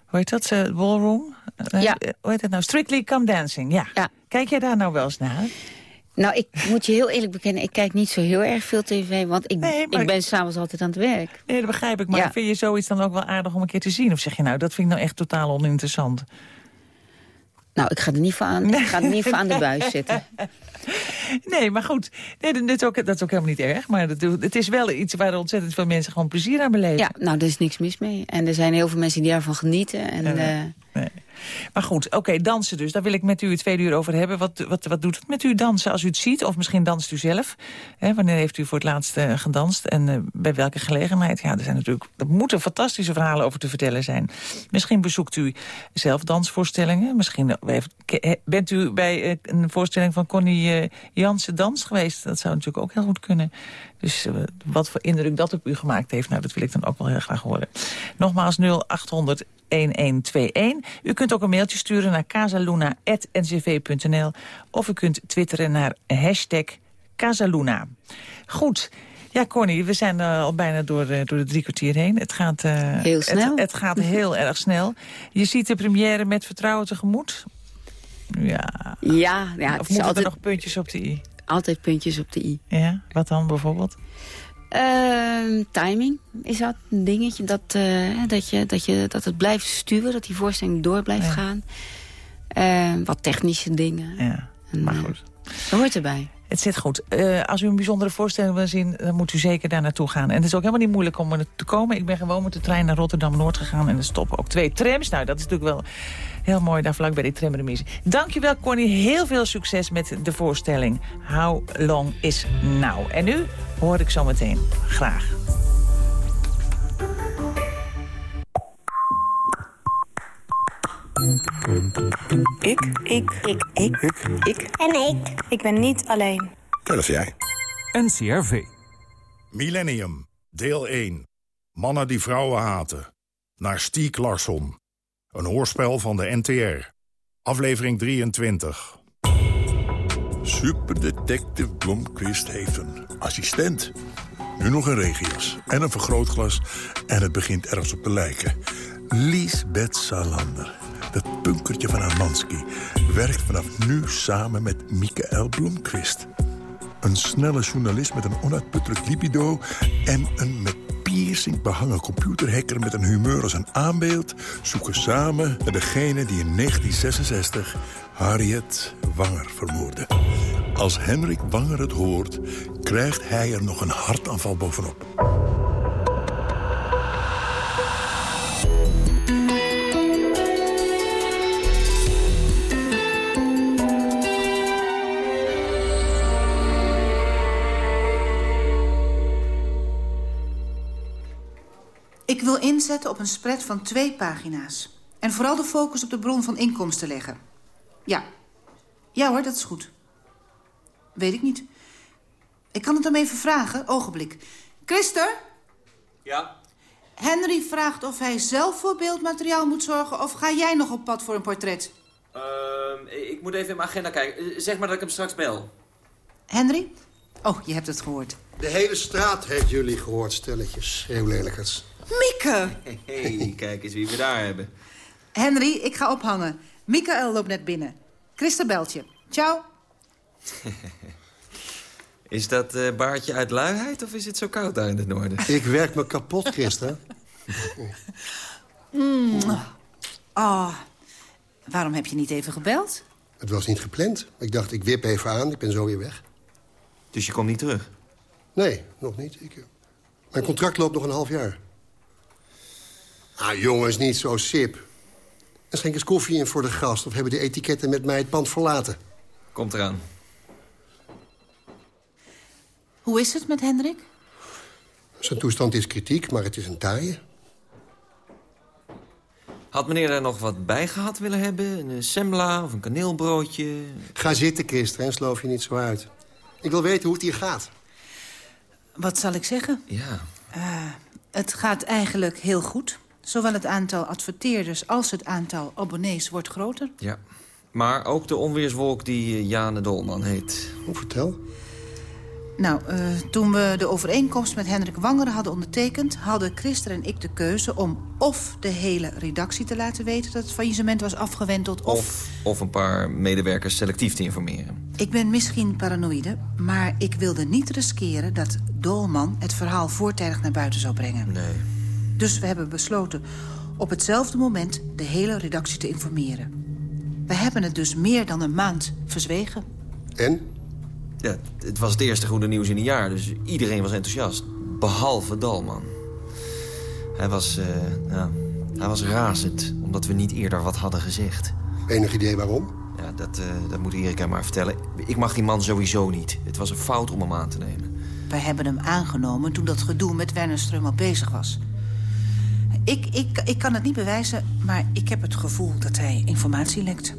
hoe heet dat? eh, ballroom? Eh, Ja. eh, hoe heet het nou? Strictly Come Dancing, ja. Ja. Kijk jij daar nou wel eens naar? Nou, ik moet je heel eerlijk bekennen, ik kijk niet zo heel erg veel tv, want ik, Nee, ik ben s'avonds altijd aan het werk. Nee, dat begrijp ik. Maar Ja. vind je zoiets dan ook wel aardig om een keer te zien? Of zeg je nou, dat vind ik nou echt totaal oninteressant? Nou, ik ga er niet voor aan, ik ga er niet voor aan de buis zitten. Nee, maar goed, nee, dat, is ook, dat is ook helemaal niet erg. Maar dat, het is wel iets waar ontzettend veel mensen gewoon plezier aan beleven. Ja, nou, daar is niks mis mee. En er zijn heel veel mensen die daarvan genieten. En, eh, Nee. Maar goed, oké, dansen dus. Daar wil ik met u het tweede uur over hebben. Wat, wat, wat doet het met u dansen als u het ziet? Of misschien danst u zelf. Wanneer heeft u voor het laatst eh, gedanst? En eh, bij welke gelegenheid? Ja, er zijn natuurlijk, er moeten fantastische verhalen over te vertellen zijn. Misschien bezoekt u zelf dansvoorstellingen. Misschien bent u bij eh, een voorstelling van Connie Jansen dans geweest. Dat zou natuurlijk ook heel goed kunnen. Dus eh, wat voor indruk dat op u gemaakt heeft, nou, dat wil ik dan ook wel heel graag horen. Nogmaals 0800 1121. U kunt ook een mailtje sturen naar casaluna.ncv.nl of u kunt twitteren naar hashtag Casaluna. Goed. Ja, Connie, we zijn eh, al bijna door, eh, door de drie kwartier heen. Het gaat, Heel snel. Het, het gaat heel erg snel. Je ziet de première met vertrouwen tegemoet. Ja. ja, ja, Of moeten er altijd, nog puntjes op de i? Altijd puntjes op de i. Ja, wat dan bijvoorbeeld? Ehm, timing is dat een dingetje. Dat, eh, dat, je, dat, je, dat het blijft stuwen, dat die voorstelling door blijft Ja. gaan. Ehm, wat technische dingen. Ja, maar eh, goed. Dat hoort erbij. Het zit goed. Eh, als u een bijzondere voorstelling wil zien, dan moet u zeker daar naartoe gaan. En het is ook helemaal niet moeilijk om er te komen. Ik ben gewoon met de trein naar Rotterdam-Noord gegaan en er stoppen ook twee trams. Nou, dat is natuurlijk wel heel mooi daar vlak bij die tramremise. Dankjewel, Connie. Heel veel succes met de voorstelling How Long Is Now. En nu hoor ik zo meteen. Graag. Ik. Ik. Ik. Ik. Ik. En ik. Ik ben niet alleen. Dat is jij. NCRV. Millennium, deel 1. Mannen die vrouwen haten. Naar Stiek Larsson. Een hoorspel van de NTR. Aflevering 23. Superdetective Blomqvist heeft een assistent. Nu nog een regias en een vergrootglas. En het begint ergens op te lijken. Lisbeth Salander, dat punkertje van Armanski... werkt vanaf nu samen met Michael Blomqvist. Een snelle journalist met een onuitputtelijk libido... en een met piercing behangen computerhacker met een humeur als een aanbeeld... zoeken samen naar degene die in 1966 Harriet Wanger vermoordde. Als Henrik Wanger het hoort, krijgt hij er nog een hartaanval bovenop. Ik wil inzetten op een spread van twee pagina's. En vooral de focus op de bron van inkomsten leggen. Ja. Ja hoor, dat is goed. Weet ik niet. Ik kan het hem even vragen. Ogenblik. Christer? Ja? Henry vraagt of hij zelf voor beeldmateriaal moet zorgen... of ga jij nog op pad voor een portret? Ehm, ik moet even in mijn agenda kijken. Eh, Zeg maar dat ik hem straks bel. Henry? Oh, je hebt het gehoord. De hele straat heeft jullie gehoord, stelletjes. Schreeuwlelijkers. Mieke! hey, kijk eens wie we daar hebben. Henry, ik ga ophangen. Michael loopt net binnen. Christer belt je. Ciao. Is dat eh, baardje uit luiheid of is het zo koud daar in het noorden? Ik werk me kapot, Christa. Mm. Oh, waarom heb je niet even gebeld? Het was niet gepland. Ik dacht, ik wip even aan. Ik ben zo weer weg. Dus je komt niet terug? Nee, nog niet. Ik, eh, mijn contract loopt nog een half jaar. Ah, jongens, niet zo sip. En schenk eens koffie in voor de gast... of hebben de etiketten met mij het pand verlaten. Komt eraan. Hoe is het met Hendrik? Zijn toestand is kritiek, maar het is een taaie. Had meneer daar nog wat bij gehad willen hebben? Een sembla of een kaneelbroodje? Ga zitten, Christer, en sloof je niet zo uit. Ik wil weten hoe het hier gaat. Wat zal ik zeggen? Ja. Uh, het gaat eigenlijk heel goed. Zowel het aantal adverteerders als het aantal abonnees wordt groter. Ja. Maar ook de onweerswolk die uh, Jane Dolman heet. Hoe vertel? Nou, uh, toen we de overeenkomst met Hendrik Wanger hadden ondertekend... hadden Christer en ik de keuze om of de hele redactie te laten weten... dat het faillissement was afgewenteld, of... Of, of een paar medewerkers selectief te informeren. Ik ben misschien paranoïde, maar ik wilde niet riskeren... dat Dolman het verhaal voortijdig naar buiten zou brengen. Nee. Dus we hebben besloten op hetzelfde moment de hele redactie te informeren. We hebben het dus meer dan een maand verzwegen. En? Ja, het was het eerste goede nieuws in een jaar, dus iedereen was enthousiast. Behalve Dalman. Hij was, uh, ja, hij was razend, omdat we niet eerder wat hadden gezegd. Enig idee waarom? Ja, dat, uh, dat moet Erika maar vertellen. Ik mag die man sowieso niet. Het was een fout om hem aan te nemen. Wij hebben hem aangenomen toen dat gedoe met Wernerström al bezig was. Ik, ik, ik kan het niet bewijzen, maar ik heb het gevoel dat hij informatie lekt.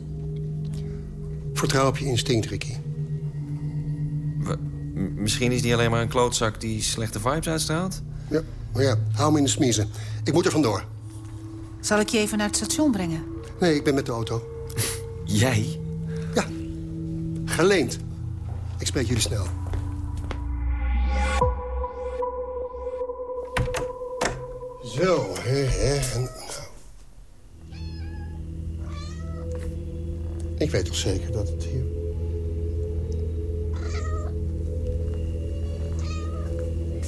Vertrouw op je instinct, Ricky. We, misschien is hij alleen maar een klootzak die slechte vibes uitstraalt? Ja, maar ja, hou me in de smiezen. Ik moet er vandoor. Zal ik je even naar het station brengen? Nee, ik ben met de auto. Jij? Ja, geleend. Ik spreek jullie snel. Zo, hè. En, nou. Ik weet toch zeker dat het hier...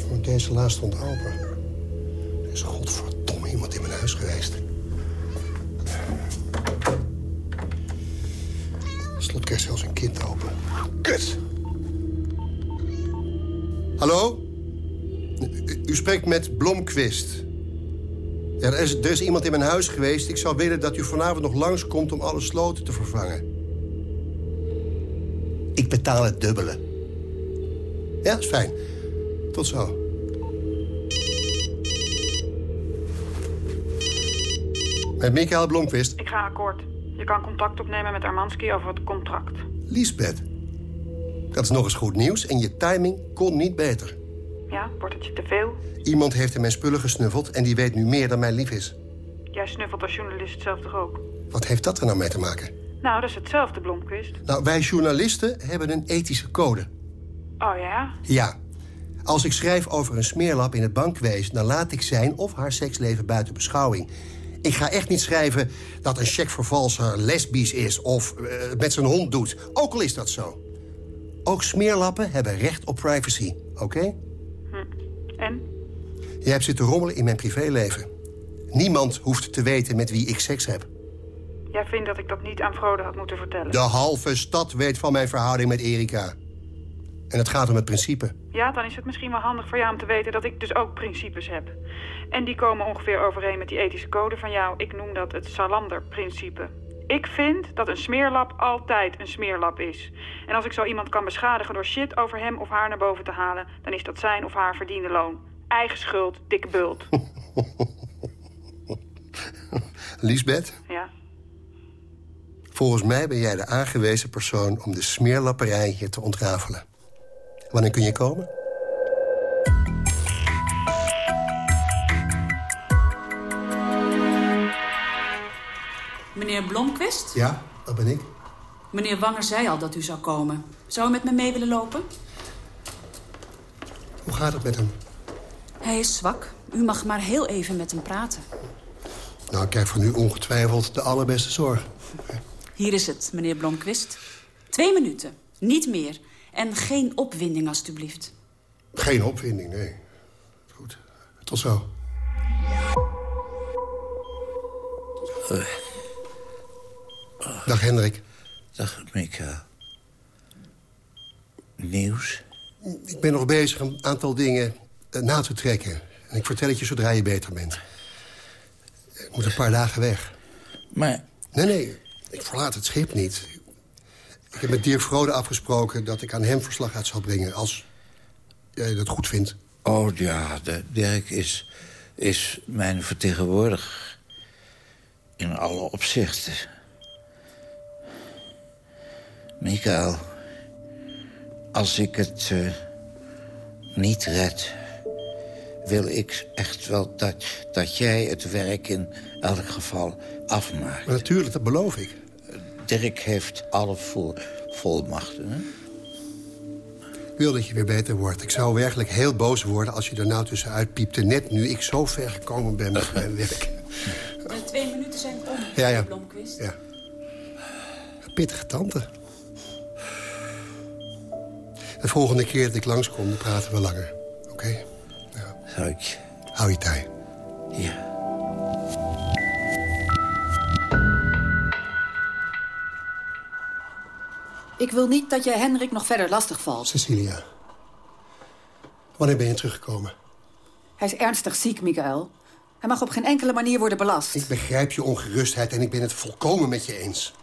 Want deze laatst stond open. Er is godverdomme iemand in mijn huis geweest. Slot kreeg zelfs een kind open. Kut! Hallo? U, u spreekt met Blomquist. Er, is, er is iemand in mijn huis geweest. Ik zou willen dat u vanavond nog langskomt om alle sloten te vervangen. Ik betaal het dubbele. Ja, is fijn. Tot zo. Met Michael Blomqvist. Ik ga akkoord. Je kan contact opnemen met Armanski over het contract. Liesbeth. Dat is nog eens goed nieuws en je timing kon niet beter. Ja, wordt het je te veel? Iemand heeft in mijn spullen gesnuffeld en die weet nu meer dan mij lief is. Jij snuffelt als journalist zelf toch ook? Wat heeft dat er nou mee te maken? Nou, dat is hetzelfde, Blomqvist. Nou, wij journalisten hebben een ethische code. Oh ja? Ja. Als ik schrijf over een smeerlap in het bankwezen... dan laat ik zijn of haar seksleven buiten beschouwing. Ik ga echt niet schrijven dat een checkvervalser lesbisch is... of uh, met zijn hond doet. Ook al is dat zo. Ook smeerlappen hebben recht op privacy, oké? Jij hebt zitten rommelen in mijn privéleven. Niemand hoeft te weten met wie ik seks heb. Jij vindt dat ik dat niet aan Frode had moeten vertellen? De halve stad weet van mijn verhouding met Erika. En het gaat om het principe. Ja, dan is het misschien wel handig voor jou om te weten dat ik dus ook principes heb. En die komen ongeveer overeen met die ethische code van jou. Ik noem dat het Salander-principe. Ik vind dat een smeerlap altijd een smeerlap is. En als ik zo iemand kan beschadigen door shit over hem of haar naar boven te halen... dan is dat zijn of haar verdiende loon. Eigen schuld, dikke bult. Liesbeth? Ja? Volgens mij ben jij de aangewezen persoon om de smeerlapperij hier te ontrafelen. Wanneer kun je komen? Meneer Blomquist? Ja, dat ben ik. Meneer Wanger zei al dat u zou komen. Zou u met me mee willen lopen? Hoe gaat het met hem? Hij is zwak. U mag maar heel even met hem praten. Nou, ik krijg van u ongetwijfeld de allerbeste zorg. Hier is het, meneer Blomquist. Twee minuten, niet meer. En geen opwinding, alstublieft. Geen opwinding, nee. Goed, tot zo. Uh. Dag, Hendrik. Dag, Mika. Nieuws? Ik ben nog bezig een aantal dingen na te trekken. En ik vertel het je zodra je beter bent. Ik moet een paar dagen weg. Maar... Nee, nee, ik verlaat het schip niet. Ik heb met Dirk Vrode afgesproken dat ik aan hem verslag uit zal brengen... als jij dat goed vindt. Oh ja, de, Dirk is, is mijn vertegenwoordiger. In alle opzichten. Michael, als ik het uh, niet red... wil ik echt wel dat, dat jij het werk in elk geval afmaakt. Maar natuurlijk, dat beloof ik. Dirk heeft alle vol, volmachten, hè? Ik wil dat je weer beter wordt. Ik zou werkelijk heel boos worden als je er nou tussenuit piepte... net nu ik zo ver gekomen ben met mijn werk. De twee minuten zijn om, ja, ja. Blomqvist. Ja. Pittige tante. De volgende keer dat ik langskom, dan praten we langer. Oké? Okay? Hou je. Hou je tij. Ja. Ik wil niet dat jij Hendrik nog verder lastig valt. Cecilia. Wanneer ben je teruggekomen? Hij is ernstig ziek, Michael. Hij mag op geen enkele manier worden belast. Ik begrijp je ongerustheid en ik ben het volkomen met je eens.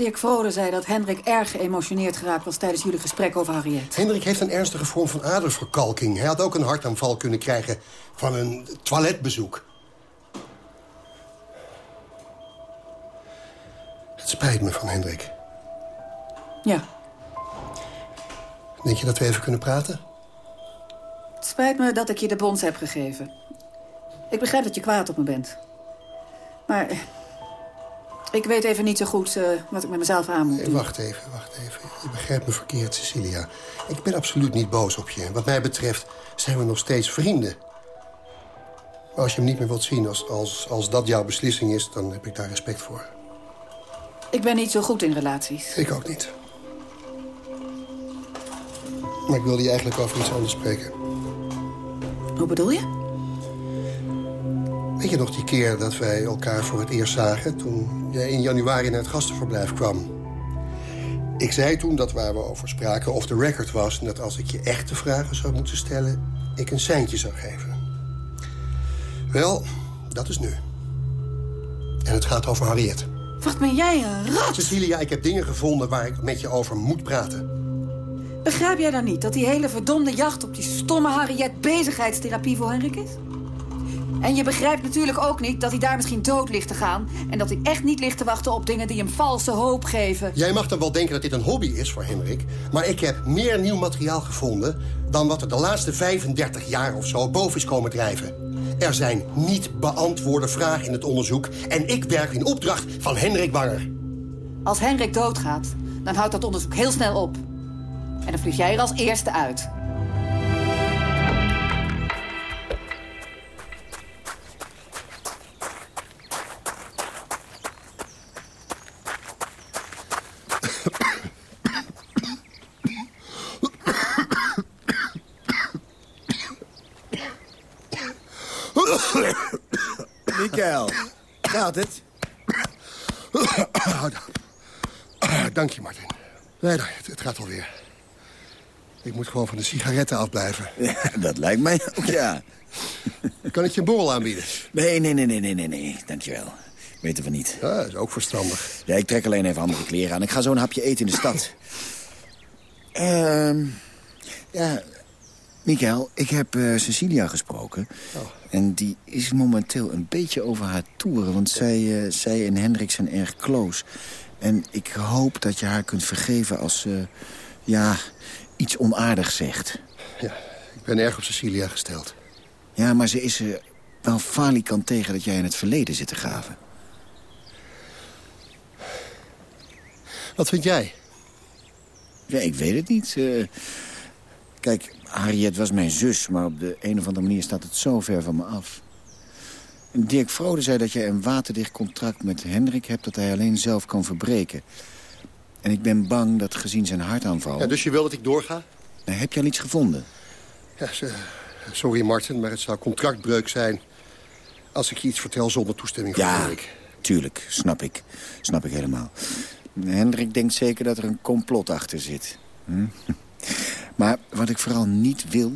Dirk Vrode zei dat Hendrik erg geëmotioneerd geraakt was... tijdens jullie gesprek over Harriet. Hendrik heeft een ernstige vorm van aderverkalking. Hij had ook een hartaanval kunnen krijgen van een toiletbezoek. Het spijt me van Hendrik. Ja. Denk je dat we even kunnen praten? Het spijt me dat ik je de bons heb gegeven. Ik begrijp dat je kwaad op me bent. Maar ik weet even niet zo goed uh, wat ik met mezelf aan moet doen. wacht even, wacht even. Je begrijpt me verkeerd, Cecilia. Ik ben absoluut niet boos op je. Wat mij betreft zijn we nog steeds vrienden. Maar als je hem niet meer wilt zien, als, als, als dat jouw beslissing is... dan heb ik daar respect voor. Ik ben niet zo goed in relaties. Ik ook niet. Maar ik wilde je eigenlijk over iets anders spreken. Hoe bedoel je? Weet je nog die keer dat wij elkaar voor het eerst zagen... toen jij in januari naar het gastenverblijf kwam? Ik zei toen dat waar we over spraken of de record was... en dat als ik je echte vragen zou moeten stellen... ik een seintje zou geven. Wel, dat is nu. En het gaat over Harriet. Wat ben jij een rat? Cecilia, ik heb dingen gevonden waar ik met je over moet praten. Begrijp jij dan niet dat die hele verdomde jacht op die stomme Harriet bezigheidstherapie voor Henrik is? En je begrijpt natuurlijk ook niet dat hij daar misschien dood ligt te gaan... en dat hij echt niet ligt te wachten op dingen die hem valse hoop geven. Jij mag dan wel denken dat dit een hobby is voor Henrik... maar ik heb meer nieuw materiaal gevonden... dan wat er de laatste 35 jaar of zo boven is komen drijven. Er zijn niet beantwoorde vragen in het onderzoek... en ik werk in opdracht van Henrik Wanger. Als Henrik doodgaat, dan houdt dat onderzoek heel snel op. En dan vlieg jij er als eerste uit. Mikael, gaat het? Dank je, Martin. Nee, nee, het, het gaat alweer. Ik moet gewoon van de sigaretten afblijven. Ja, dat lijkt mij ook, ja. Kan ik je een borrel aanbieden? Nee, nee, nee, nee, nee, nee, nee. Dankjewel. Weten we niet. Ja, dat is ook verstandig. Ja, ik trek alleen even andere kleren aan. Ik ga zo een hapje eten in de stad. Ehm ja, Mikael, ik heb eh, Cecilia gesproken. Oh. En die is momenteel een beetje over haar toeren. Want zij, eh, zij en Hendrik zijn erg close. En ik hoop dat je haar kunt vergeven als ze, ja, iets onaardigs zegt. Ja, ik ben erg op Cecilia gesteld. Ja, maar ze is er wel falikant tegen dat jij in het verleden zit te graven. Wat vind jij? Ja, ik weet het niet. Eh, kijk, Harriet was mijn zus, maar op de een of andere manier staat het zo ver van me af. En Dirk Vrode zei dat jij een waterdicht contract met Hendrik hebt... dat hij alleen zelf kan verbreken. En ik ben bang dat gezien zijn hartaanval... Ja, dus je wil dat ik doorga? Nou, heb je al iets gevonden? Ja, sorry Martin, maar het zou contractbreuk zijn... als ik je iets vertel zonder toestemming van Ja, Henrik. tuurlijk. Snap ik. Snap ik helemaal. Hendrik denkt zeker dat er een complot achter zit. Hm? Maar wat ik vooral niet wil...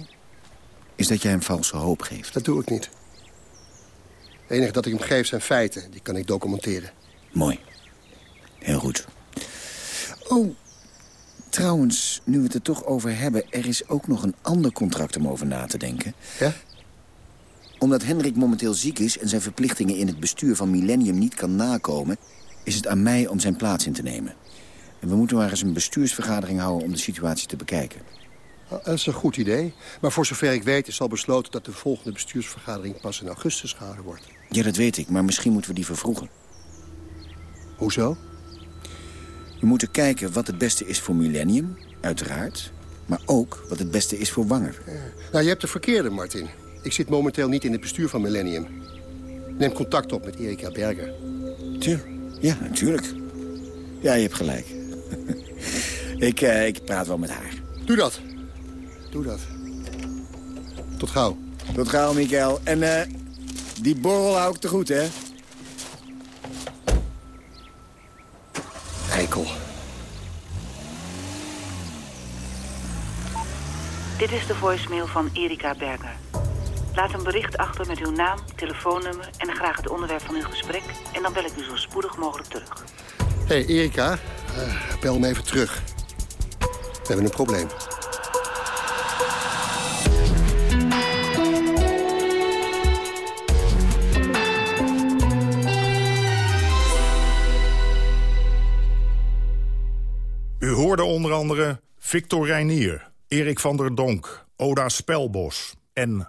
is dat jij hem valse hoop geeft. Dat doe ik niet. Het enige dat ik hem geef zijn feiten. Die kan ik documenteren. Mooi. Heel goed. Oh, trouwens, nu we het er toch over hebben... er is ook nog een ander contract om over na te denken. Ja? Omdat Hendrik momenteel ziek is... en zijn verplichtingen in het bestuur van Millennium niet kan nakomen... is het aan mij om zijn plaats in te nemen. En we moeten maar eens een bestuursvergadering houden... om de situatie te bekijken. Nou, Dat is een goed idee. Maar voor zover ik weet is al besloten dat de volgende bestuursvergadering pas in augustus gehouden wordt. Ja, dat weet ik, maar misschien moeten we die vervroegen. Hoezo? We moeten kijken wat het beste is voor Millennium, uiteraard. Maar ook wat het beste is voor Wanger. Nou, je hebt de verkeerde, Martin. Ik zit momenteel niet in het bestuur van Millennium. Neem contact op met Erika Berger. Tuur. Ja, natuurlijk. Ja, je hebt gelijk. ik, eh, ik praat wel met haar. Doe dat. Doe dat. Tot gauw. Tot gauw, Mikael. En eh, die borrel hou ik te goed, hè? Eikel. Dit is de voicemail van Erika Berger. Laat een bericht achter met uw naam, telefoonnummer en graag het onderwerp van uw gesprek. En dan bel ik u zo spoedig mogelijk terug. Hé, hey, Erika. eh, bel me even terug. We hebben een probleem. U hoorde onder andere Victor Reinier, Erik van der Donk, Oda Spelbos en